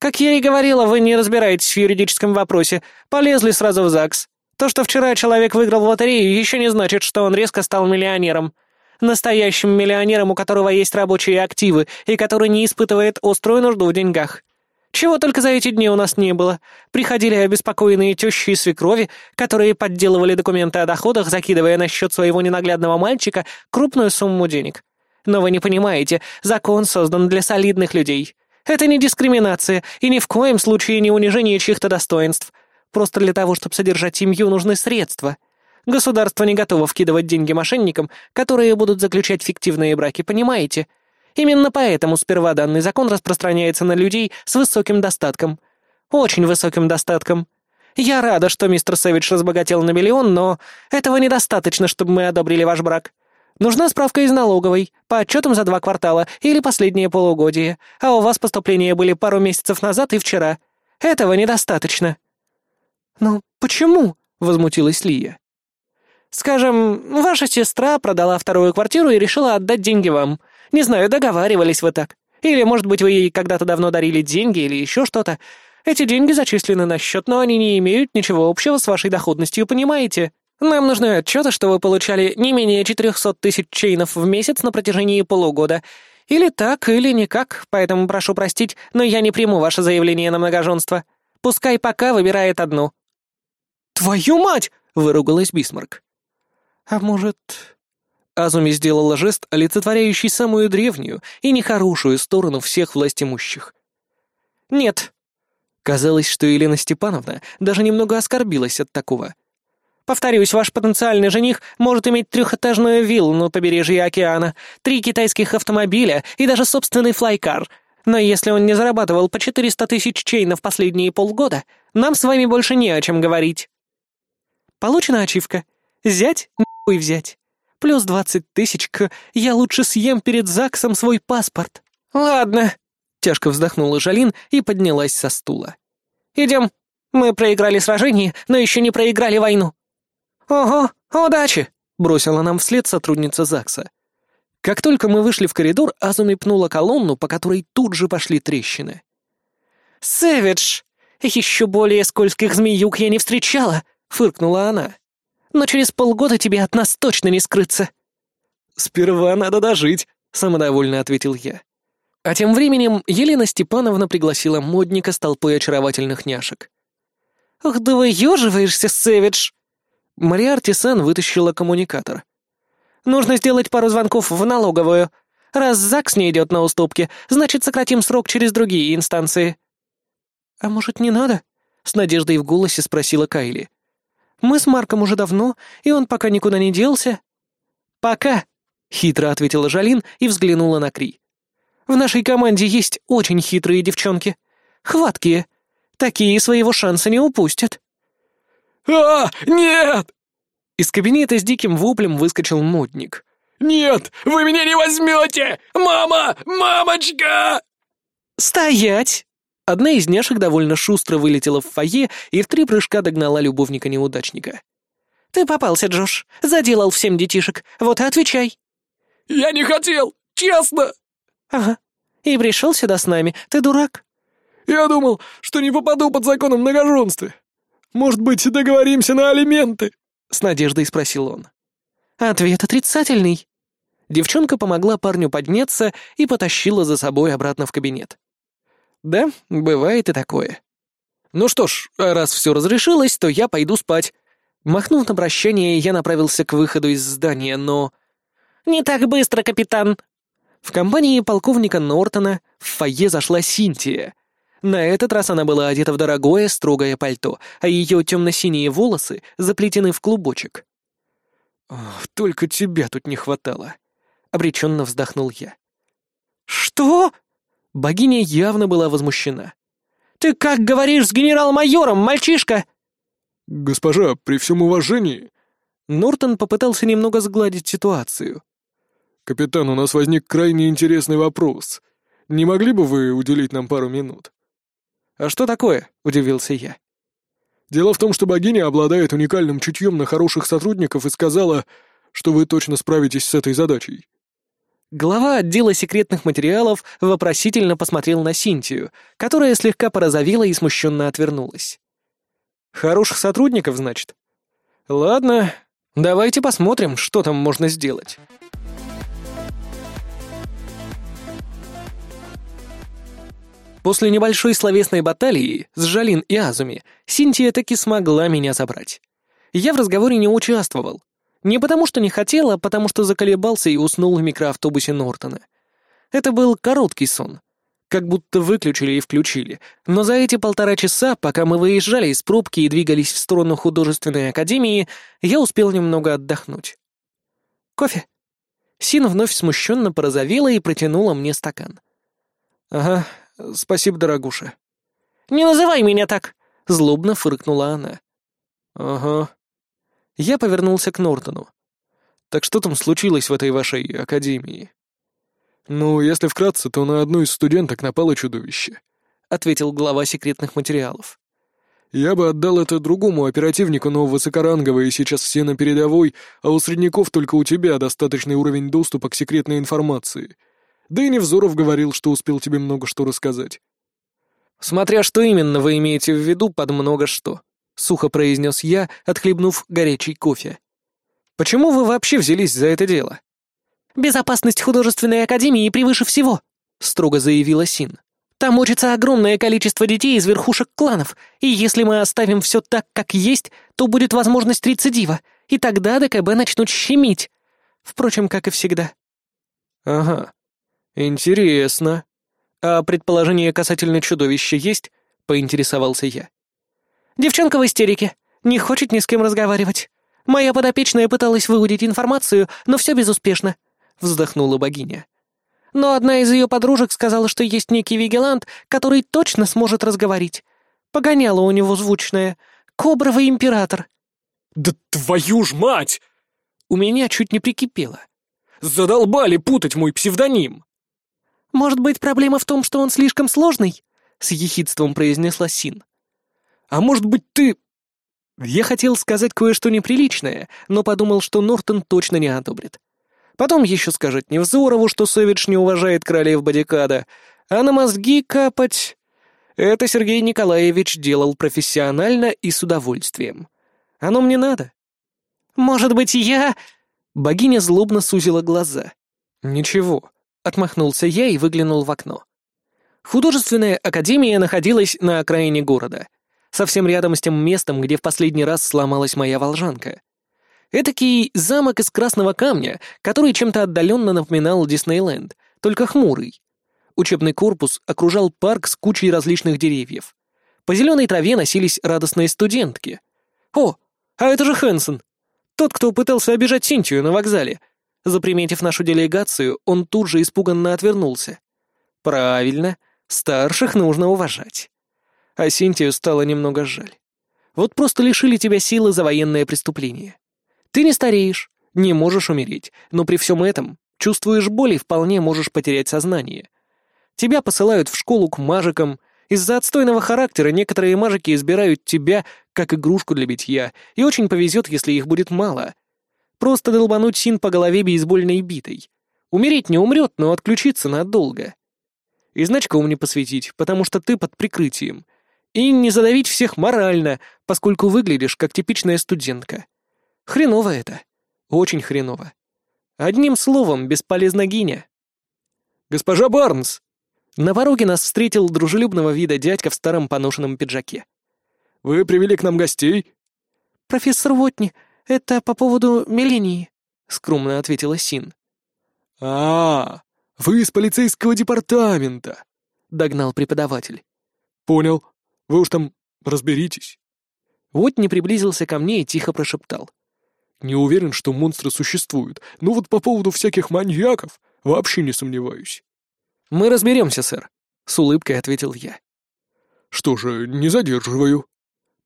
«Как я и говорила, вы не разбираетесь в юридическом вопросе. Полезли сразу в ЗАГС. То, что вчера человек выиграл в лотерею, еще не значит, что он резко стал миллионером. Настоящим миллионером, у которого есть рабочие активы и который не испытывает острую нужду в деньгах. Чего только за эти дни у нас не было. Приходили обеспокоенные тещи и свекрови, которые подделывали документы о доходах, закидывая на счет своего ненаглядного мальчика крупную сумму денег. Но вы не понимаете, закон создан для солидных людей. Это не дискриминация и ни в коем случае не унижение чьих-то достоинств. Просто для того, чтобы содержать семью, нужны средства. Государство не готово вкидывать деньги мошенникам, которые будут заключать фиктивные браки, понимаете? Именно поэтому сперва данный закон распространяется на людей с высоким достатком. Очень высоким достатком. Я рада, что мистер Сэвидж разбогател на миллион, но этого недостаточно, чтобы мы одобрили ваш брак. Нужна справка из налоговой, по отчетам за два квартала или последнее полугодие, а у вас поступления были пару месяцев назад и вчера. Этого недостаточно». «Но почему?» — возмутилась Лия. «Скажем, ваша сестра продала вторую квартиру и решила отдать деньги вам. Не знаю, договаривались вы так. Или, может быть, вы ей когда-то давно дарили деньги или еще что-то. Эти деньги зачислены на счет, но они не имеют ничего общего с вашей доходностью, понимаете? Нам нужны отчеты, что вы получали не менее 400 тысяч чейнов в месяц на протяжении полугода. Или так, или никак, поэтому прошу простить, но я не приму ваше заявление на многоженство. Пускай пока выбирает одну». «Твою мать!» — выругалась Бисмарк. «А может...» Азуми сделала жест, олицетворяющий самую древнюю и нехорошую сторону всех властимущих. «Нет». Казалось, что Елена Степановна даже немного оскорбилась от такого. «Повторюсь, ваш потенциальный жених может иметь трехэтажную виллу на побережье океана, три китайских автомобиля и даже собственный флайкар. Но если он не зарабатывал по 400 тысяч чейнов последние полгода, нам с вами больше не о чем говорить». Получена ачивка. Зять, нахуй взять. Плюс двадцать тысяч к «я лучше съем перед ЗАГСом свой паспорт». «Ладно», — тяжко вздохнула Жалин и поднялась со стула. «Идем. Мы проиграли сражение, но еще не проиграли войну». «Ого, удачи!» — бросила нам вслед сотрудница ЗАГСа. Как только мы вышли в коридор, Азуми пнула колонну, по которой тут же пошли трещины. «Сэвидж! Еще более скользких змеюк я не встречала!» — фыркнула она но через полгода тебе от нас точно не скрыться». «Сперва надо дожить», — самодовольно ответил я. А тем временем Елена Степановна пригласила модника с толпой очаровательных няшек. «Ах, да выеживаешься, Сэвидж!» Мариарти-сан вытащила коммуникатор. «Нужно сделать пару звонков в налоговую. Раз ЗАГС не идет на уступки, значит, сократим срок через другие инстанции». «А может, не надо?» — с надеждой в голосе спросила Кайли. Мы с Марком уже давно, и он пока никуда не делся». «Пока», — хитро ответила Жалин и взглянула на Кри. «В нашей команде есть очень хитрые девчонки. Хваткие. Такие своего шанса не упустят». «А, нет!» Из кабинета с диким воплем выскочил модник. «Нет, вы меня не возьмете! Мама! Мамочка!» «Стоять!» Одна из няшек довольно шустро вылетела в фойе и в три прыжка догнала любовника-неудачника. «Ты попался, Джош. Заделал всем детишек. Вот и отвечай». «Я не хотел! Честно!» «Ага. И пришел сюда с нами. Ты дурак?» «Я думал, что не попаду под закон о многоженстве. Может быть, договоримся на алименты?» — с надеждой спросил он. «Ответ отрицательный». Девчонка помогла парню подняться и потащила за собой обратно в кабинет. Да, бывает и такое. Ну что ж, раз все разрешилось, то я пойду спать. Махнув на прощание, я направился к выходу из здания, но... «Не так быстро, капитан!» В компании полковника Нортона в фойе зашла Синтия. На этот раз она была одета в дорогое, строгое пальто, а ее темно-синие волосы заплетены в клубочек. «Ох, только тебя тут не хватало», — обреченно вздохнул я. «Что?» Богиня явно была возмущена. «Ты как говоришь с генерал-майором, мальчишка?» «Госпожа, при всем уважении...» Нортон попытался немного сгладить ситуацию. «Капитан, у нас возник крайне интересный вопрос. Не могли бы вы уделить нам пару минут?» «А что такое?» — удивился я. «Дело в том, что богиня обладает уникальным чутьем на хороших сотрудников и сказала, что вы точно справитесь с этой задачей». Глава отдела секретных материалов вопросительно посмотрел на Синтию, которая слегка порозовела и смущенно отвернулась. «Хороших сотрудников, значит? Ладно, давайте посмотрим, что там можно сделать». После небольшой словесной баталии с Жалин и Азуми Синтия таки смогла меня забрать. Я в разговоре не участвовал. Не потому что не хотел, а потому что заколебался и уснул в микроавтобусе Нортона. Это был короткий сон. Как будто выключили и включили. Но за эти полтора часа, пока мы выезжали из пробки и двигались в сторону художественной академии, я успел немного отдохнуть. «Кофе?» Син вновь смущенно порозовела и протянула мне стакан. «Ага, «Спасибо, дорогуша». «Не называй меня так!» — злобно фыркнула она. «Ага». Я повернулся к Нортону. «Так что там случилось в этой вашей академии?» «Ну, если вкратце, то на одну из студенток напало чудовище», — ответил глава секретных материалов. «Я бы отдал это другому оперативнику, но высокоранговые сейчас все на передовой, а у средняков только у тебя достаточный уровень доступа к секретной информации. Да и Невзоров говорил, что успел тебе много что рассказать. «Смотря что именно вы имеете в виду под много что», — сухо произнес я, отхлебнув горячий кофе. «Почему вы вообще взялись за это дело?» «Безопасность художественной академии превыше всего», — строго заявила Син. «Там учится огромное количество детей из верхушек кланов, и если мы оставим все так, как есть, то будет возможность рецидива, и тогда ДКБ начнут щемить. Впрочем, как и всегда». «Ага. «Интересно. А предположение касательно чудовища есть?» — поинтересовался я. «Девчонка в истерике. Не хочет ни с кем разговаривать. Моя подопечная пыталась выудить информацию, но все безуспешно», — вздохнула богиня. «Но одна из ее подружек сказала, что есть некий вигелант, который точно сможет разговорить. Погоняла у него звучная. Кобровый император». «Да твою ж мать!» У меня чуть не прикипело. «Задолбали путать мой псевдоним!» «Может быть, проблема в том, что он слишком сложный?» — с ехидством произнесла Син. «А может быть, ты...» Я хотел сказать кое-что неприличное, но подумал, что Нортон точно не одобрит. Потом еще скажет Невзорову, что Совидж не уважает королев Бодикада, а на мозги капать... Это Сергей Николаевич делал профессионально и с удовольствием. Оно мне надо. «Может быть, я...» Богиня злобно сузила глаза. «Ничего, Отмахнулся я и выглянул в окно. Художественная академия находилась на окраине города, совсем рядом с тем местом, где в последний раз сломалась моя волжанка. Этакий замок из красного камня, который чем-то отдаленно напоминал Диснейленд, только хмурый. Учебный корпус окружал парк с кучей различных деревьев. По зеленой траве носились радостные студентки. «О, а это же Хэнсон! Тот, кто пытался обижать Синтию на вокзале. Заприметив нашу делегацию, он тут же испуганно отвернулся. Правильно, старших нужно уважать. А Синтию стало немного жаль. Вот просто лишили тебя силы за военное преступление. Ты не стареешь, не можешь умереть, но при всем этом чувствуешь боль и вполне можешь потерять сознание. Тебя посылают в школу к мажикам. Из-за отстойного характера некоторые мажики избирают тебя как игрушку для битья, и очень повезет, если их будет мало. Просто долбануть Син по голове бейсбольной битой. Умереть не умрет, но отключиться надолго. И значком не посвятить, потому что ты под прикрытием. И не задавить всех морально, поскольку выглядишь как типичная студентка. Хреново это. Очень хреново. Одним словом, бесполезна гиня. «Госпожа Барнс!» На пороге нас встретил дружелюбного вида дядька в старом поношенном пиджаке. «Вы привели к нам гостей?» «Профессор Вотни, «Это по поводу Мелении», — скромно ответила Син. «А, вы из полицейского департамента», — догнал преподаватель. «Понял. Вы уж там разберитесь». Вот не приблизился ко мне и тихо прошептал. «Не уверен, что монстры существуют, но вот по поводу всяких маньяков вообще не сомневаюсь». «Мы разберемся, сэр», — с улыбкой ответил я. Что же, не задерживаю».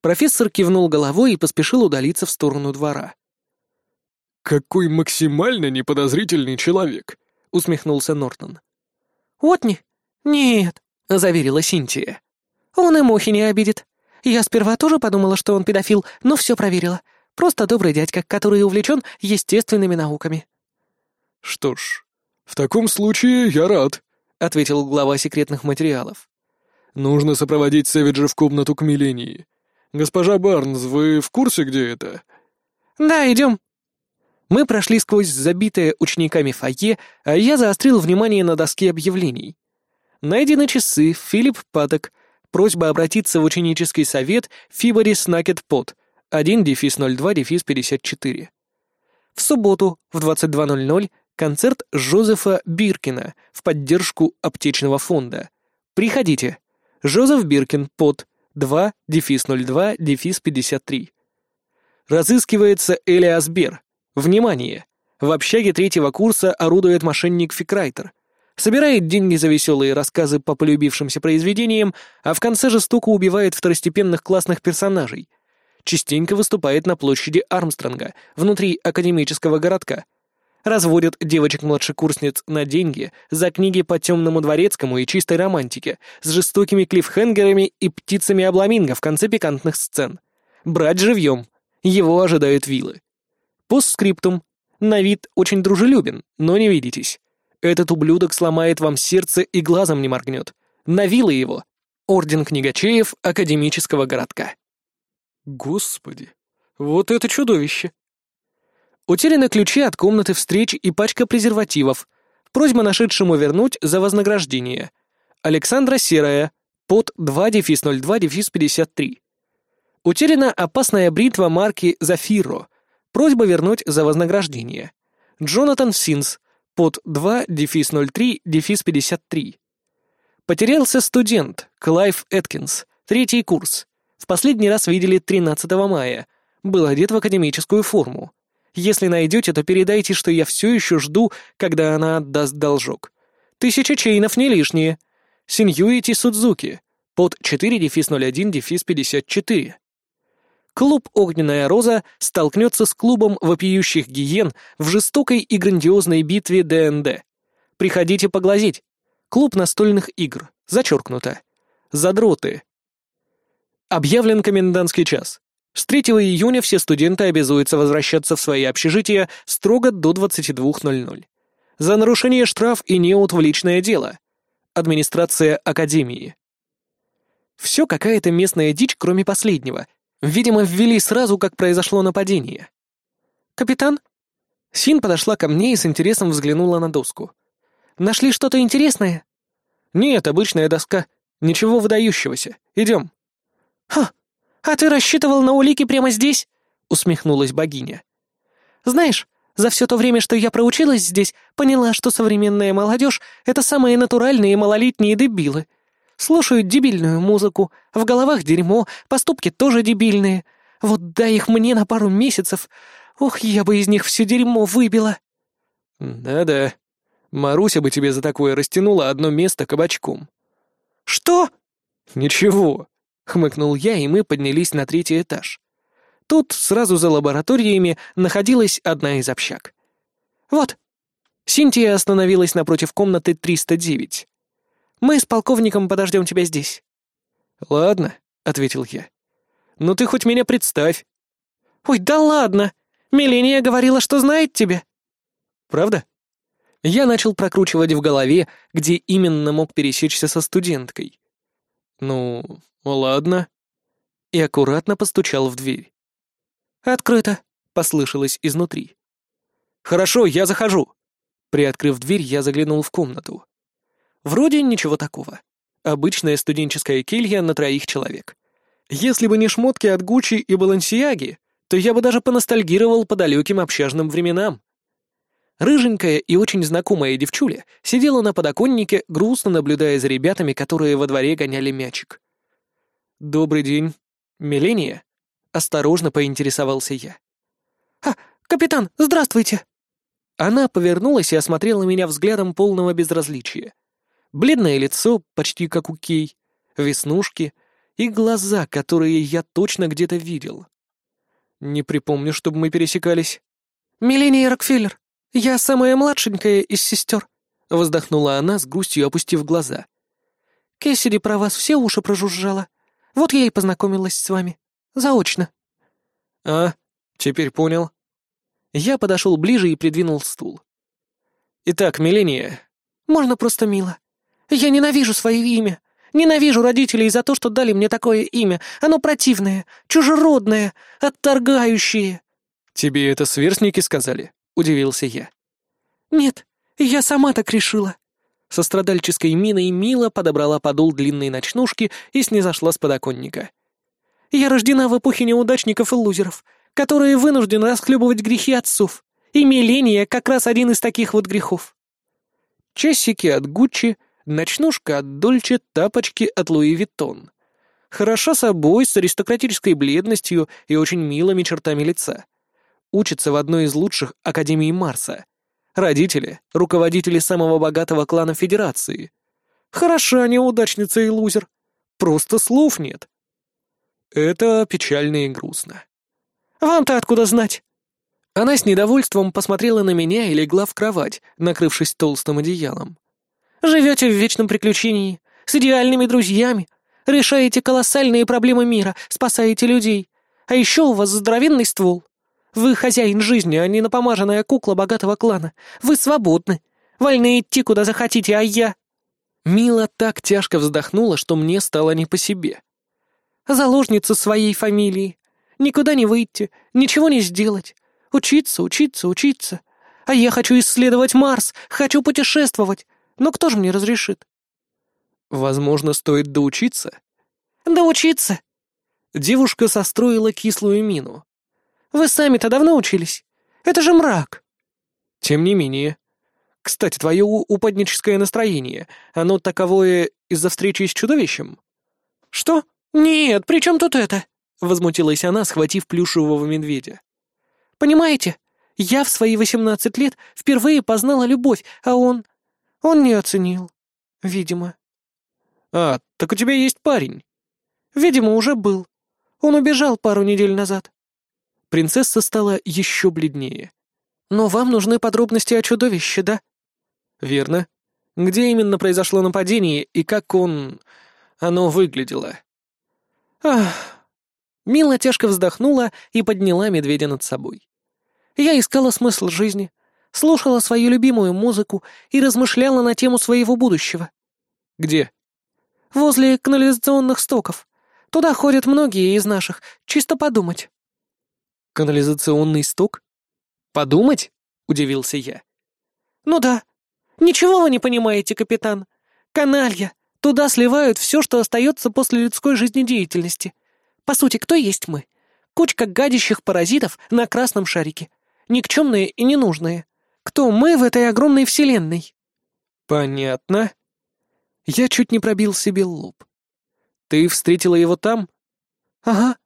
Профессор кивнул головой и поспешил удалиться в сторону двора. «Какой максимально неподозрительный человек!» — усмехнулся Нортон. «Отни? Нет», — заверила Синтия. «Он и мухи не обидит. Я сперва тоже подумала, что он педофил, но все проверила. Просто добрый дядька, который увлечен естественными науками». «Что ж, в таком случае я рад», — ответил глава секретных материалов. «Нужно сопроводить Сэвиджа в комнату к Милении. Госпожа Барнс, вы в курсе, где это?» «Да, идем». Мы прошли сквозь забитое учениками фойе, а я заострил внимание на доске объявлений. Найдены часы, Филипп Паток, просьба обратиться в ученический совет Фибори Снакет Пот, 1 дефис 02 дефис 54. В субботу в 22.00 концерт Жозефа Биркина в поддержку аптечного фонда. Приходите. Жозеф Биркин, под 2, дефис 02, дефис 53. Разыскивается Элиас Бер. Внимание! В общаге третьего курса орудует мошенник Фикрайтер. Собирает деньги за веселые рассказы по полюбившимся произведениям, а в конце жестоко убивает второстепенных классных персонажей. Частенько выступает на площади Армстронга, внутри академического городка. Разводят девочек-младшекурсниц на деньги за книги по темному дворецкому и чистой романтике, с жестокими клиффхенгерами и птицами обламинго в конце пикантных сцен. Брать живьем. Его ожидают вилы. Постскриптум. На вид очень дружелюбен, но не видитесь. Этот ублюдок сломает вам сердце и глазом не моргнет. На вилы его. Орден книгачеев Академического городка. Господи, вот это чудовище. Утеряны ключи от комнаты встреч и пачка презервативов. Просьба нашедшему вернуть за вознаграждение. Александра Серая, под 2 дефис 02 дефис 53. Утеряна опасная бритва марки «Зафиро», Просьба вернуть за вознаграждение. Джонатан Синс, под 2, дефис 03, дефис 53. Потерялся студент, Клайв Эткинс, третий курс. В последний раз видели 13 мая. Был одет в академическую форму. Если найдете, то передайте, что я все еще жду, когда она отдаст должок. Тысяча чейнов не лишние. Синьюити Судзуки, под 4, дефис 01, дефис 54 клуб «Огненная роза» столкнется с клубом вопиющих гиен в жестокой и грандиозной битве ДНД. Приходите поглазеть. Клуб настольных игр. Зачеркнуто. Задроты. Объявлен комендантский час. С 3 июня все студенты обязуются возвращаться в свои общежития строго до 22.00. За нарушение штраф и неуд в личное дело. Администрация Академии. Все какая-то местная дичь, кроме последнего, Видимо, ввели сразу, как произошло нападение. «Капитан?» Син подошла ко мне и с интересом взглянула на доску. «Нашли что-то интересное?» «Нет, обычная доска. Ничего выдающегося. Идем». «Ха! А ты рассчитывал на улики прямо здесь?» — усмехнулась богиня. «Знаешь, за все то время, что я проучилась здесь, поняла, что современная молодежь — это самые натуральные малолетние дебилы. Слушают дебильную музыку, в головах дерьмо, поступки тоже дебильные. Вот дай их мне на пару месяцев. Ох, я бы из них все дерьмо выбила. Да-да. Маруся бы тебе за такое растянула одно место кабачком. Что? Ничего, хмыкнул я, и мы поднялись на третий этаж. Тут, сразу за лабораториями, находилась одна из общак. Вот. Синтия остановилась напротив комнаты 309. Мы с полковником подождем тебя здесь». «Ладно», — ответил я. «Ну ты хоть меня представь». «Ой, да ладно! Меления говорила, что знает тебя». «Правда?» Я начал прокручивать в голове, где именно мог пересечься со студенткой. «Ну, ладно». И аккуратно постучал в дверь. «Открыто», — послышалось изнутри. «Хорошо, я захожу». Приоткрыв дверь, я заглянул в комнату. Вроде ничего такого. Обычная студенческая келья на троих человек. Если бы не шмотки от Гуччи и Балансиаги, то я бы даже поностальгировал по далеким общажным временам. Рыженькая и очень знакомая девчуля сидела на подоконнике, грустно наблюдая за ребятами, которые во дворе гоняли мячик. «Добрый день. Меления?» — осторожно поинтересовался я. «А, капитан, здравствуйте!» Она повернулась и осмотрела меня взглядом полного безразличия. Бледное лицо, почти как у Кей, веснушки, И глаза, которые я точно где-то видел. Не припомню, чтобы мы пересекались. «Милления Рокфеллер, я самая младшенькая из сестер», — воздохнула она с грустью, опустив глаза. «Кессиди про вас все уши прожужжала. Вот я и познакомилась с вами. Заочно». «А, теперь понял». Я подошел ближе и придвинул стул. «Итак, Милления...» «Можно просто мило. Я ненавижу свое имя. Ненавижу родителей за то, что дали мне такое имя. Оно противное, чужеродное, отторгающее». «Тебе это сверстники сказали?» — удивился я. «Нет, я сама так решила». Со страдальческой миной Мила подобрала подол длинной ночнушки и снизошла с подоконника. «Я рождена в эпохе неудачников и лузеров, которые вынуждены расхлебывать грехи отцов. И миления как раз один из таких вот грехов». Часики от Гуччи Ночнушка от Дольче, тапочки от Луи Виттон. Хороша собой, с аристократической бледностью и очень милыми чертами лица. Учится в одной из лучших Академий Марса. Родители — руководители самого богатого клана Федерации. Хороша неудачница и лузер. Просто слов нет. Это печально и грустно. «Вам-то откуда знать?» Она с недовольством посмотрела на меня и легла в кровать, накрывшись толстым одеялом. Живете в вечном приключении, с идеальными друзьями, решаете колоссальные проблемы мира, спасаете людей. А еще у вас здоровенный ствол. Вы хозяин жизни, а не напомаженная кукла богатого клана. Вы свободны. Вольны идти куда захотите, а я...» Мила так тяжко вздохнула, что мне стало не по себе. «Заложница своей фамилии. Никуда не выйти, ничего не сделать. Учиться, учиться, учиться. А я хочу исследовать Марс, хочу путешествовать. Но кто же мне разрешит? Возможно, стоит доучиться. Доучиться? Девушка состроила кислую мину. Вы сами-то давно учились? Это же мрак. Тем не менее. Кстати, твое упадническое настроение, оно таковое из-за встречи с чудовищем? Что? Нет, при чем тут это? Возмутилась она, схватив плюшевого медведя. Понимаете, я в свои восемнадцать лет впервые познала любовь, а он... Он не оценил. Видимо. А, так у тебя есть парень? Видимо, уже был. Он убежал пару недель назад. Принцесса стала еще бледнее. Но вам нужны подробности о чудовище, да? Верно. Где именно произошло нападение и как он... оно выглядело? Ах... Мила тяжко вздохнула и подняла медведя над собой. Я искала смысл жизни, слушала свою любимую музыку и размышляла на тему своего будущего. Где? Возле канализационных стоков. Туда ходят многие из наших, чисто подумать. Канализационный сток? Подумать? Удивился я. Ну да. Ничего вы не понимаете, капитан. Каналья. Туда сливают все, что остается после людской жизнедеятельности. По сути, кто есть мы? Кучка гадящих паразитов на красном шарике. Никчемные и ненужные. Кто мы в этой огромной вселенной?» «Понятно». Я чуть не пробил себе лоб. «Ты встретила его там?» «Ага.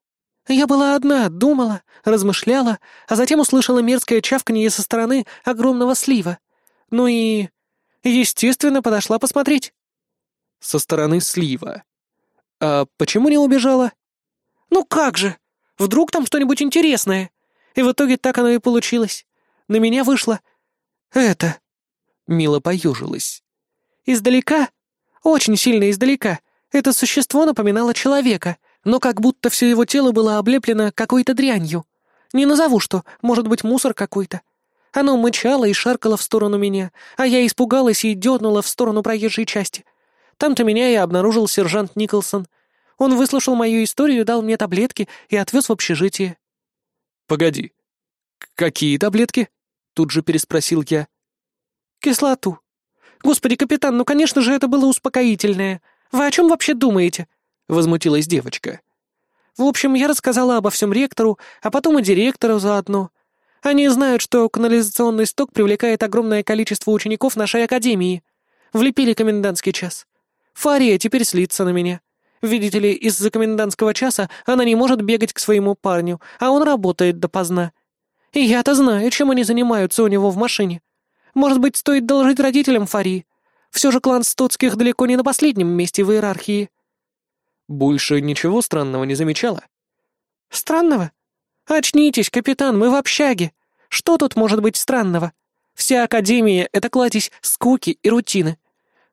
Я была одна, думала, размышляла, а затем услышала мерзкое чавканье со стороны огромного слива. Ну и... естественно, подошла посмотреть». «Со стороны слива. А почему не убежала?» «Ну как же! Вдруг там что-нибудь интересное?» И в итоге так оно и получилось. На меня вышло «Это...» — Мила поюжилась. «Издалека, очень сильно издалека, это существо напоминало человека, но как будто все его тело было облеплено какой-то дрянью. Не назову что, может быть, мусор какой-то. Оно мычало и шаркало в сторону меня, а я испугалась и дернула в сторону проезжей части. Там-то меня и обнаружил сержант Николсон. Он выслушал мою историю, дал мне таблетки и отвез в общежитие. «Погоди. Какие таблетки?» Тут же переспросил я. «Кислоту. Господи, капитан, ну, конечно же, это было успокоительное. Вы о чем вообще думаете?» Возмутилась девочка. «В общем, я рассказала обо всем ректору, а потом и директору заодно. Они знают, что канализационный сток привлекает огромное количество учеников нашей академии. Влепили комендантский час. Фария теперь слится на меня. Видите ли, из-за комендантского часа она не может бегать к своему парню, а он работает допоздна. И я-то знаю, чем они занимаются у него в машине. Может быть, стоит доложить родителям Фари. Все же клан Стоцких далеко не на последнем месте в иерархии». Больше ничего странного не замечала? Странного? Очнитесь, капитан, мы в общаге. Что тут может быть странного? Вся Академия — это кладезь скуки и рутины.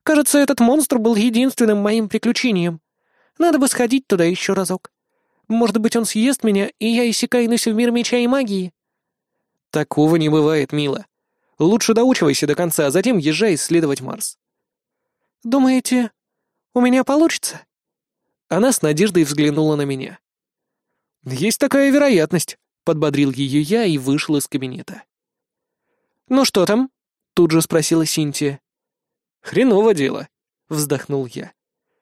Кажется, этот монстр был единственным моим приключением. Надо бы сходить туда еще разок. Может быть, он съест меня, и я иссякаюсь в мир меча и магии?» «Такого не бывает, мила. Лучше доучивайся до конца, а затем езжай исследовать Марс». «Думаете, у меня получится?» Она с надеждой взглянула на меня. «Есть такая вероятность», — подбодрил ее я и вышел из кабинета. «Ну что там?» — тут же спросила Синтия. «Хреново дело», — вздохнул я.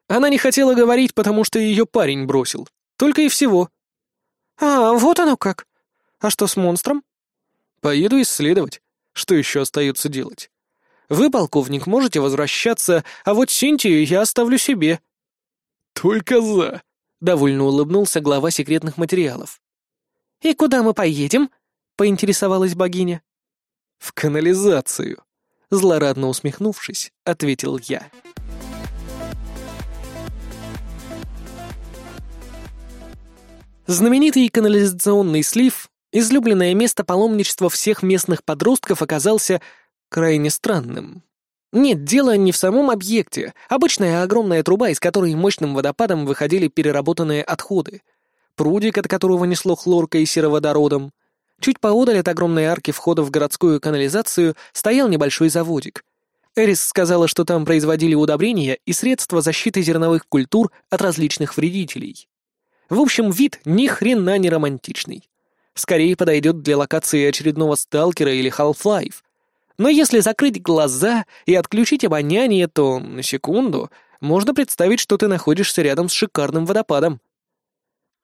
Она не хотела говорить, потому что ее парень бросил. Только и всего. «А, вот оно как. А что с монстром?» «Поеду исследовать. Что еще остается делать? Вы, полковник, можете возвращаться, а вот Синтию я оставлю себе». «Только за», — довольно улыбнулся глава секретных материалов. «И куда мы поедем?» — поинтересовалась богиня. «В канализацию», — злорадно усмехнувшись, ответил я. Знаменитый канализационный слив, излюбленное место паломничества всех местных подростков, оказался крайне странным. Нет, дело не в самом объекте. Обычная огромная труба, из которой мощным водопадом выходили переработанные отходы. Прудик, от которого несло хлоркой и сероводородом. Чуть поодаль от огромной арки входа в городскую канализацию стоял небольшой заводик. Эрис сказала, что там производили удобрения и средства защиты зерновых культур от различных вредителей. В общем, вид ни хрена не романтичный. Скорее подойдет для локации очередного сталкера или Half-Life. Но если закрыть глаза и отключить обоняние, то, на секунду, можно представить, что ты находишься рядом с шикарным водопадом.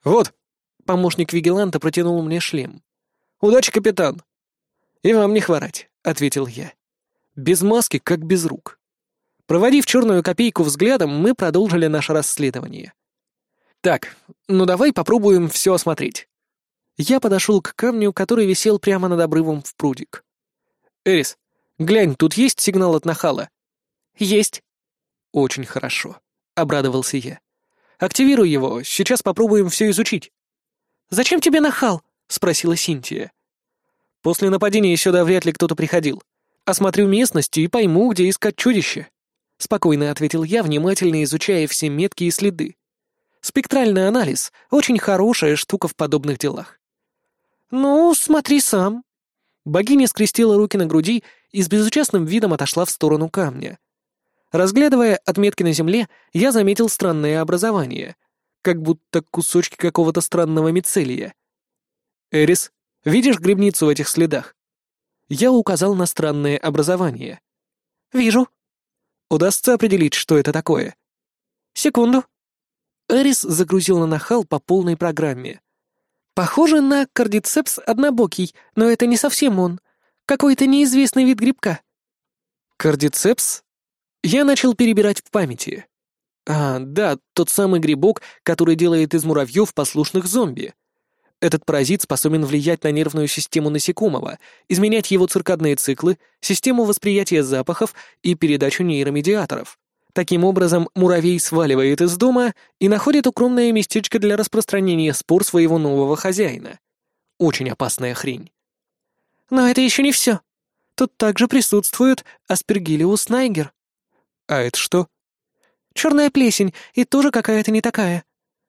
«Вот», — помощник Вигеланта протянул мне шлем. «Удачи, капитан!» «И вам не хворать», — ответил я. «Без маски, как без рук». Проводив черную копейку взглядом, мы продолжили наше расследование. Так, ну давай попробуем все осмотреть. Я подошел к камню, который висел прямо над обрывом в прудик. Эрис, глянь, тут есть сигнал от нахала? Есть. Очень хорошо, обрадовался я. Активируй его, сейчас попробуем все изучить. Зачем тебе нахал? спросила Синтия. После нападения сюда вряд ли кто-то приходил. Осмотрю местность и пойму, где искать чудище. Спокойно ответил я, внимательно изучая все метки и следы. Спектральный анализ — очень хорошая штука в подобных делах. «Ну, смотри сам». Богиня скрестила руки на груди и с безучастным видом отошла в сторону камня. Разглядывая отметки на земле, я заметил странное образование, как будто кусочки какого-то странного мицелия. «Эрис, видишь грибницу в этих следах?» Я указал на странное образование. «Вижу». «Удастся определить, что это такое?» «Секунду». Эрис загрузила нахал по полной программе. «Похоже на кардицепс однобокий, но это не совсем он. Какой-то неизвестный вид грибка». «Кардицепс?» Я начал перебирать в памяти. А, да, тот самый грибок, который делает из муравьев послушных зомби. Этот паразит способен влиять на нервную систему насекомого, изменять его циркадные циклы, систему восприятия запахов и передачу нейромедиаторов. Таким образом, муравей сваливает из дома и находит укромное местечко для распространения спор своего нового хозяина. Очень опасная хрень. Но это еще не все. Тут также присутствует аспергилиус найгер. А это что? Черная плесень, и тоже какая-то не такая.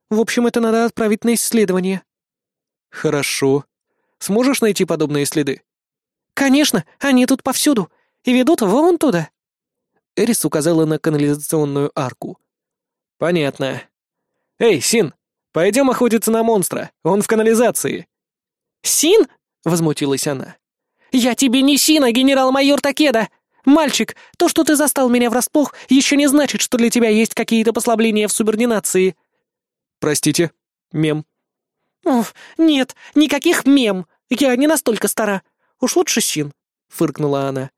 В общем, это надо отправить на исследование. Хорошо. Сможешь найти подобные следы? Конечно, они тут повсюду. И ведут вон туда. Эрис указала на канализационную арку. «Понятно. Эй, Син, пойдем охотиться на монстра, он в канализации». «Син?» — возмутилась она. «Я тебе не Син, а генерал-майор Такеда! Мальчик, то, что ты застал меня врасплох, еще не значит, что для тебя есть какие-то послабления в субординации». «Простите, мем». «Уф, нет, никаких мем, я не настолько стара. Уж лучше Син», — фыркнула она.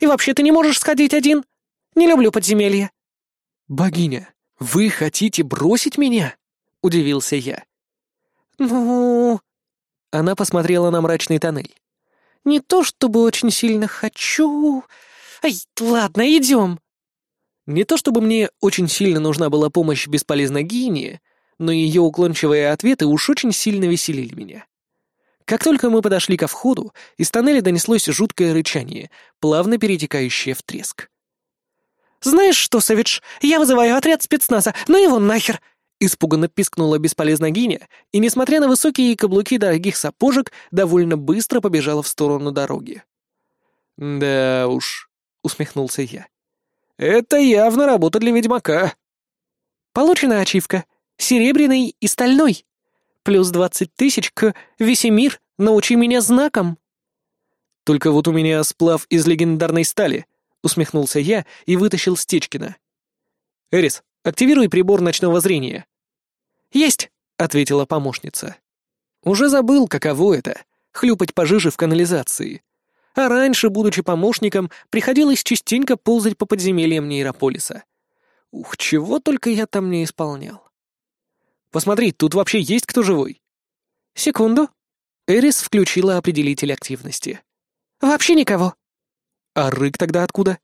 «И вообще ты не можешь сходить один?» Не люблю подземелья». «Богиня, вы хотите бросить меня?» — удивился я. «Ну...» Она посмотрела на мрачный тоннель. «Не то чтобы очень сильно хочу... Ай, ладно, идем». Не то чтобы мне очень сильно нужна была помощь бесполезной гинии, но ее уклончивые ответы уж очень сильно веселили меня. Как только мы подошли ко входу, из тоннеля донеслось жуткое рычание, плавно перетекающее в треск. «Знаешь что, Савич, я вызываю отряд спецназа, ну его нахер!» Испуганно пискнула бесполезная гиня, и, несмотря на высокие каблуки дорогих сапожек, довольно быстро побежала в сторону дороги. «Да уж», — усмехнулся я. «Это явно работа для ведьмака». «Получена ачивка. Серебряный и стальной. Плюс двадцать тысяч к Весемир, научи меня знаком». «Только вот у меня сплав из легендарной стали», — усмехнулся я и вытащил Стечкина. «Эрис, активируй прибор ночного зрения». «Есть», — ответила помощница. Уже забыл, каково это — хлюпать пожиже в канализации. А раньше, будучи помощником, приходилось частенько ползать по подземельям нейрополиса. Ух, чего только я там не исполнял. Посмотри, тут вообще есть кто живой? Секунду. Эрис включила определитель активности. Вообще никого. А рык тогда откуда?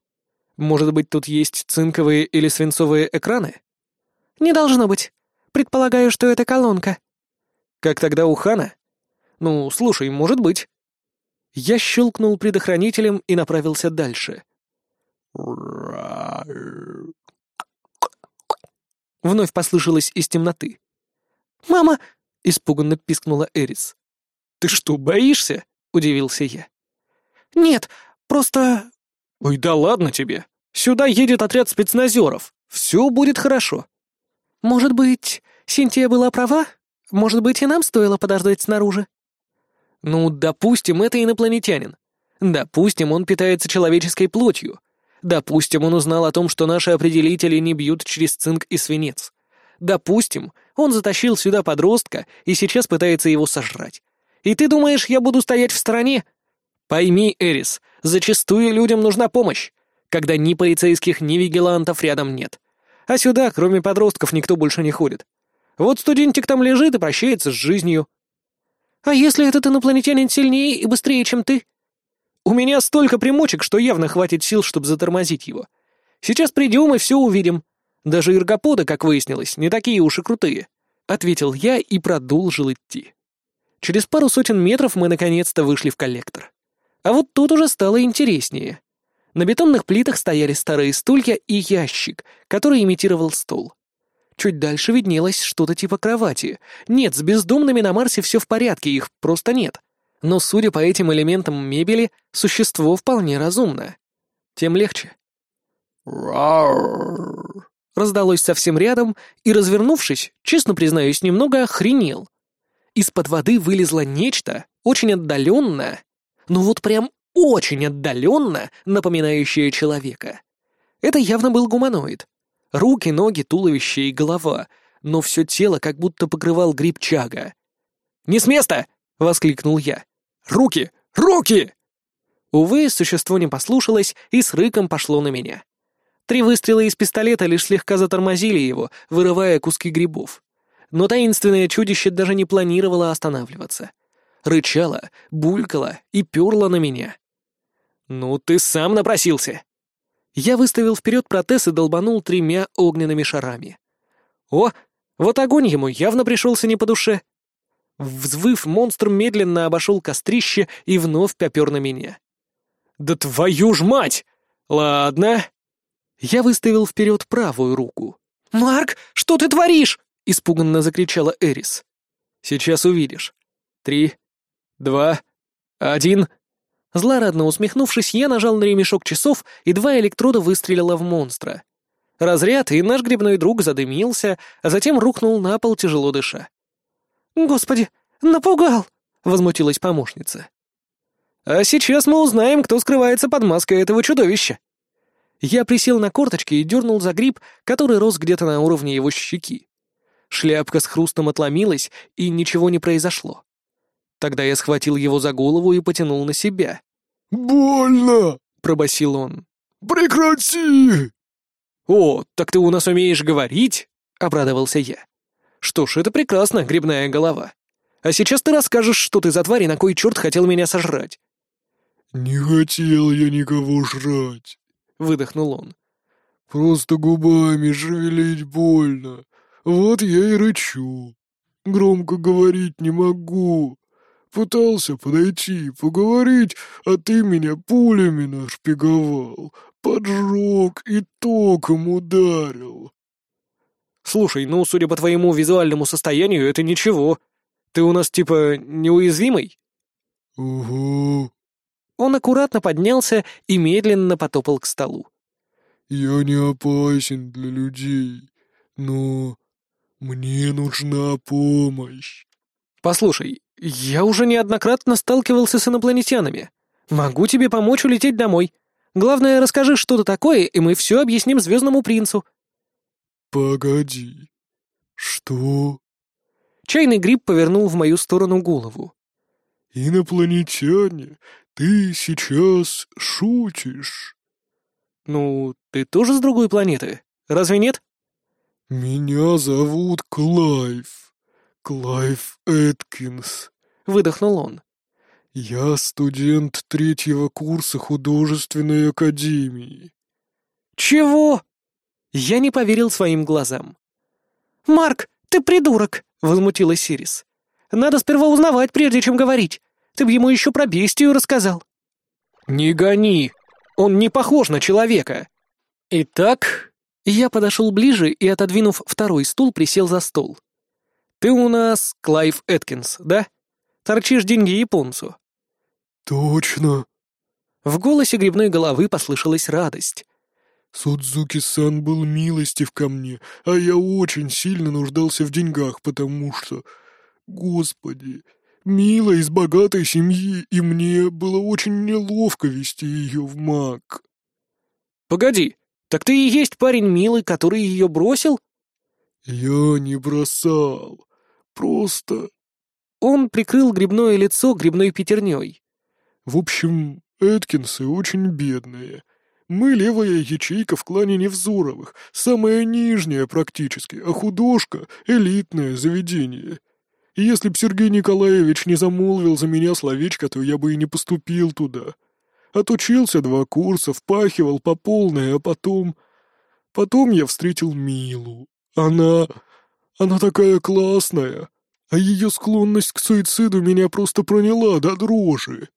Может быть, тут есть цинковые или свинцовые экраны? Не должно быть. Предполагаю, что это колонка. Как тогда у Хана? Ну, слушай, может быть. Я щелкнул предохранителем и направился дальше. Вновь послышалось из темноты. «Мама!» — испуганно пискнула Эрис. «Ты что, боишься?» — удивился я. «Нет, просто...» «Ой, да ладно тебе. Сюда едет отряд спецназеров. Все будет хорошо». «Может быть, Синтия была права? Может быть, и нам стоило подождать снаружи?» Ну, допустим, это инопланетянин. Допустим, он питается человеческой плотью. Допустим, он узнал о том, что наши определители не бьют через цинк и свинец. Допустим, он затащил сюда подростка и сейчас пытается его сожрать. И ты думаешь, я буду стоять в стороне? Пойми, Эрис, зачастую людям нужна помощь, когда ни полицейских, ни вигилантов рядом нет. А сюда, кроме подростков, никто больше не ходит. Вот студентик там лежит и прощается с жизнью. «А если этот инопланетянин сильнее и быстрее, чем ты?» «У меня столько примочек, что явно хватит сил, чтобы затормозить его. Сейчас придем и все увидим. Даже иргоподы, как выяснилось, не такие уж и крутые», — ответил я и продолжил идти. Через пару сотен метров мы наконец-то вышли в коллектор. А вот тут уже стало интереснее. На бетонных плитах стояли старые стулья и ящик, который имитировал стол. Чуть дальше виднелось что-то типа кровати. Нет, с бездомными на Марсе все в порядке, их просто нет. Но, судя по этим элементам мебели, существо вполне разумно. Тем легче. Раздалось совсем рядом, и, развернувшись, честно признаюсь, немного охренел. Из-под воды вылезло нечто, очень отдаленное, ну вот прям очень отдаленно напоминающее человека. Это явно был гуманоид, Руки, ноги, туловище и голова, но все тело как будто покрывал гриб чага. «Не с места!» — воскликнул я. «Руки! Руки!» Увы, существо не послушалось и с рыком пошло на меня. Три выстрела из пистолета лишь слегка затормозили его, вырывая куски грибов. Но таинственное чудище даже не планировало останавливаться. Рычало, булькало и перло на меня. «Ну ты сам напросился!» Я выставил вперед протез и долбанул тремя огненными шарами. О, вот огонь ему явно пришелся не по душе. Взвыв, монстр медленно обошел кострище и вновь попер на меня. «Да твою ж мать! Ладно!» Я выставил вперед правую руку. «Марк, что ты творишь?» — испуганно закричала Эрис. «Сейчас увидишь. Три, два, один...» Злорадно усмехнувшись, я нажал на ремешок часов, и два электрода выстрелило в монстра. Разряд, и наш грибной друг задымился, а затем рухнул на пол, тяжело дыша. «Господи, напугал!» — возмутилась помощница. «А сейчас мы узнаем, кто скрывается под маской этого чудовища». Я присел на корточки и дернул за гриб, который рос где-то на уровне его щеки. Шляпка с хрустом отломилась, и ничего не произошло. Тогда я схватил его за голову и потянул на себя. «Больно!» — пробасил он. «Прекрати!» «О, так ты у нас умеешь говорить?» — обрадовался я. «Что ж, это прекрасно, грибная голова. А сейчас ты расскажешь, что ты за тварь и на кой черт хотел меня сожрать». «Не хотел я никого жрать», — выдохнул он. Просто губами шевелить больно. Вот я и рычу. Громко говорить не могу. Пытался подойти, поговорить, а ты меня пулями нашпиговал, поджег и током ударил. Слушай, ну, судя по твоему визуальному состоянию, это ничего. Ты у нас типа неуязвимый? Угу. Он аккуратно поднялся и медленно потопал к столу. Я не опасен для людей, но мне нужна помощь. Послушай, я уже неоднократно сталкивался с инопланетянами. Могу тебе помочь улететь домой. Главное, расскажи что-то такое, и мы все объясним Звездному принцу. Погоди. Что? Чайный гриб повернул в мою сторону голову. Инопланетяне, ты сейчас шутишь? Ну, ты тоже с другой планеты, разве нет? Меня зовут Клайв. Клайв Эткинс. Выдохнул он. Я студент третьего курса художественной академии. Чего? Я не поверил своим глазам. «Марк, ты придурок!» — возмутилась Сирис. «Надо сперва узнавать, прежде чем говорить. Ты бы ему еще про бестию рассказал». «Не гони! Он не похож на человека!» «Итак...» Я подошел ближе и, отодвинув второй стул, присел за стол. «Ты у нас Клайв Эткинс, да? Торчишь деньги японцу». «Точно!» В голосе грибной головы послышалась радость. Судзуки-сан был милостив ко мне, а я очень сильно нуждался в деньгах, потому что... Господи, Мила из богатой семьи, и мне было очень неловко вести ее в маг. «Погоди, так ты и есть парень Милы, который ее бросил?» «Я не бросал. Просто...» Он прикрыл грибное лицо грибной пятерней. «В общем, Эткинсы очень бедные». Мы левая ячейка в клане Невзоровых, самая нижняя практически, а художка — элитное заведение. Если б Сергей Николаевич не замолвил за меня словечко, то я бы и не поступил туда. Отучился два курса, впахивал по полной, а потом... Потом я встретил Милу. Она... она такая классная. А ее склонность к суициду меня просто проняла до дрожи.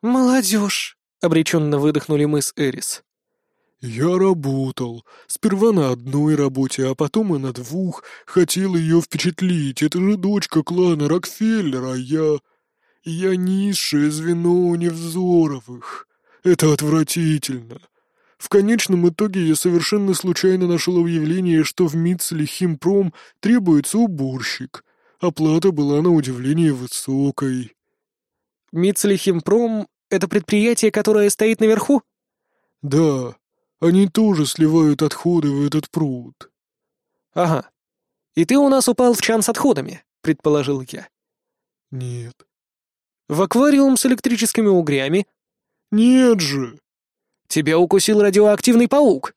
«Молодежь!» — обреченно выдохнули мы с Эрис. «Я работал. Сперва на одной работе, а потом и на двух. Хотел ее впечатлить. Это же дочка клана Рокфеллера, а я... Я низшее звено Невзоровых. Это отвратительно. В конечном итоге я совершенно случайно нашел объявление, что в Митцеле Химпром требуется уборщик. Оплата была на удивление высокой». «Митцели Химпром — это предприятие, которое стоит наверху?» «Да, они тоже сливают отходы в этот пруд». «Ага. И ты у нас упал в чан с отходами», — предположил я. «Нет». «В аквариум с электрическими угрями?» «Нет же». «Тебя укусил радиоактивный паук?»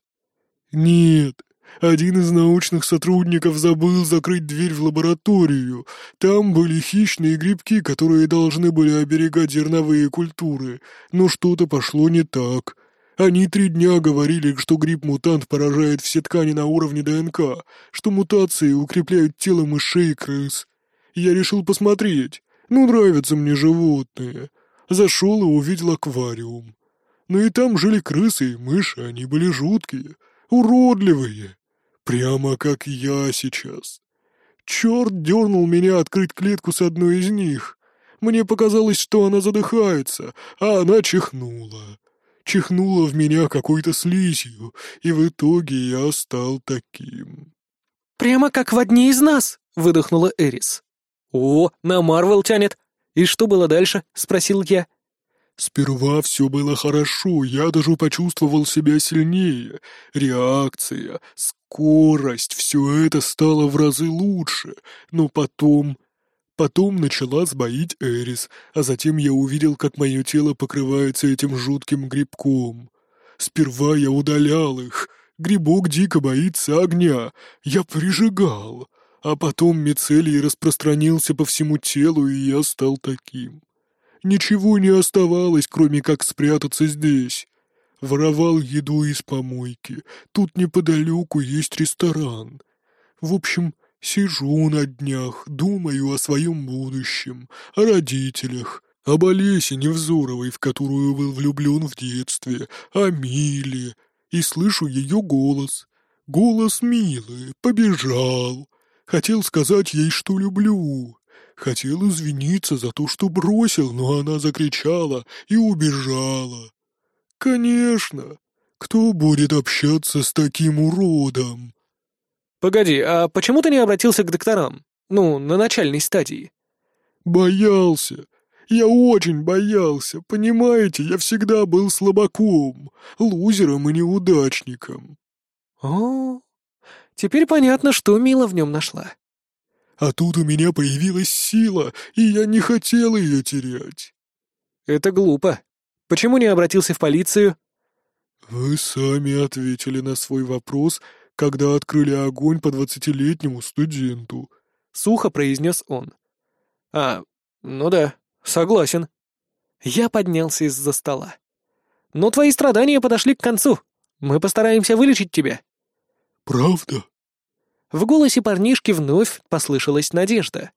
«Нет. Один из научных сотрудников забыл закрыть дверь в лабораторию. Там были хищные грибки, которые должны были оберегать зерновые культуры. Но что-то пошло не так. Они три дня говорили, что гриб-мутант поражает все ткани на уровне ДНК, что мутации укрепляют тело мышей и крыс. Я решил посмотреть. Ну, нравятся мне животные. Зашел и увидел аквариум. Ну и там жили крысы и мыши, они были жуткие, уродливые. Прямо как я сейчас. Черт дернул меня открыть клетку с одной из них. Мне показалось, что она задыхается, а она чихнула чихнула в меня какой-то слизью, и в итоге я стал таким. «Прямо как в одни из нас!» — выдохнула Эрис. «О, на Марвел тянет! И что было дальше?» — спросил я. Сперва все было хорошо, я даже почувствовал себя сильнее. Реакция, скорость, все это стало в разы лучше. Но потом Потом начала сбоить Эрис, а затем я увидел, как мое тело покрывается этим жутким грибком. Сперва я удалял их. Грибок дико боится огня. Я прижигал. А потом мицелий распространился по всему телу, и я стал таким. Ничего не оставалось, кроме как спрятаться здесь. Воровал еду из помойки. Тут неподалеку есть ресторан. В общем, сижу на днях, думаю о своем будущем, о родителях, об Олесе Невзоровой, в которую был влюблен в детстве, о Миле, и слышу ее голос. Голос Милы, побежал. Хотел сказать ей, что люблю. Хотел извиниться за то, что бросил, но она закричала и убежала. Конечно, кто будет общаться с таким уродом? Погоди, а почему ты не обратился к докторам? Ну, на начальной стадии. Боялся. Я очень боялся, понимаете, я всегда был слабаком, лузером и неудачником. О, теперь понятно, что Мила в нем нашла. А тут у меня появилась сила, и я не хотел ее терять. Это глупо. Почему не обратился в полицию? Вы сами ответили на свой вопрос, когда открыли огонь по двадцатилетнему студенту. Сухо произнес он. А, ну да, согласен. Я поднялся из-за стола. Но твои страдания подошли к концу. Мы постараемся вылечить тебя. Правда? В голосе парнишки вновь послышалась надежда.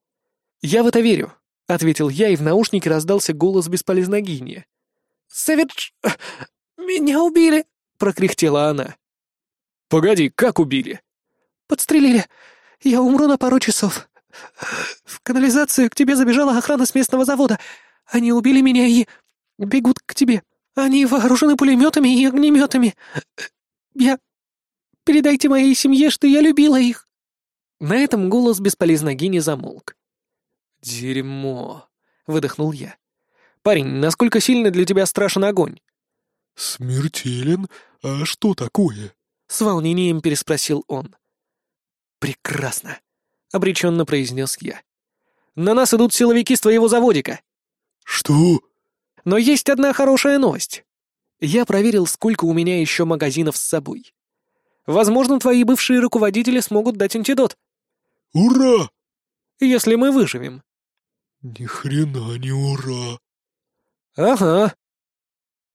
«Я в это верю», — ответил я, и в наушнике раздался голос бесполезногини. «Соверш... меня убили», — прокряхтела она. «Погоди, как убили?» «Подстрелили. Я умру на пару часов. В канализацию к тебе забежала охрана с местного завода. Они убили меня и... бегут к тебе. Они вооружены пулеметами и огнеметами. Я Передайте моей семье, что я любила их!» На этом голос бесполезно Гини замолк. «Дерьмо!» — выдохнул я. «Парень, насколько сильно для тебя страшен огонь?» «Смертелен? А что такое?» — с волнением переспросил он. «Прекрасно!» — обреченно произнес я. «На нас идут силовики с твоего заводика!» «Что?» «Но есть одна хорошая новость. Я проверил, сколько у меня еще магазинов с собой. Возможно, твои бывшие руководители смогут дать антидот. Ура! Если мы выживем. Ни хрена не ура. Ага.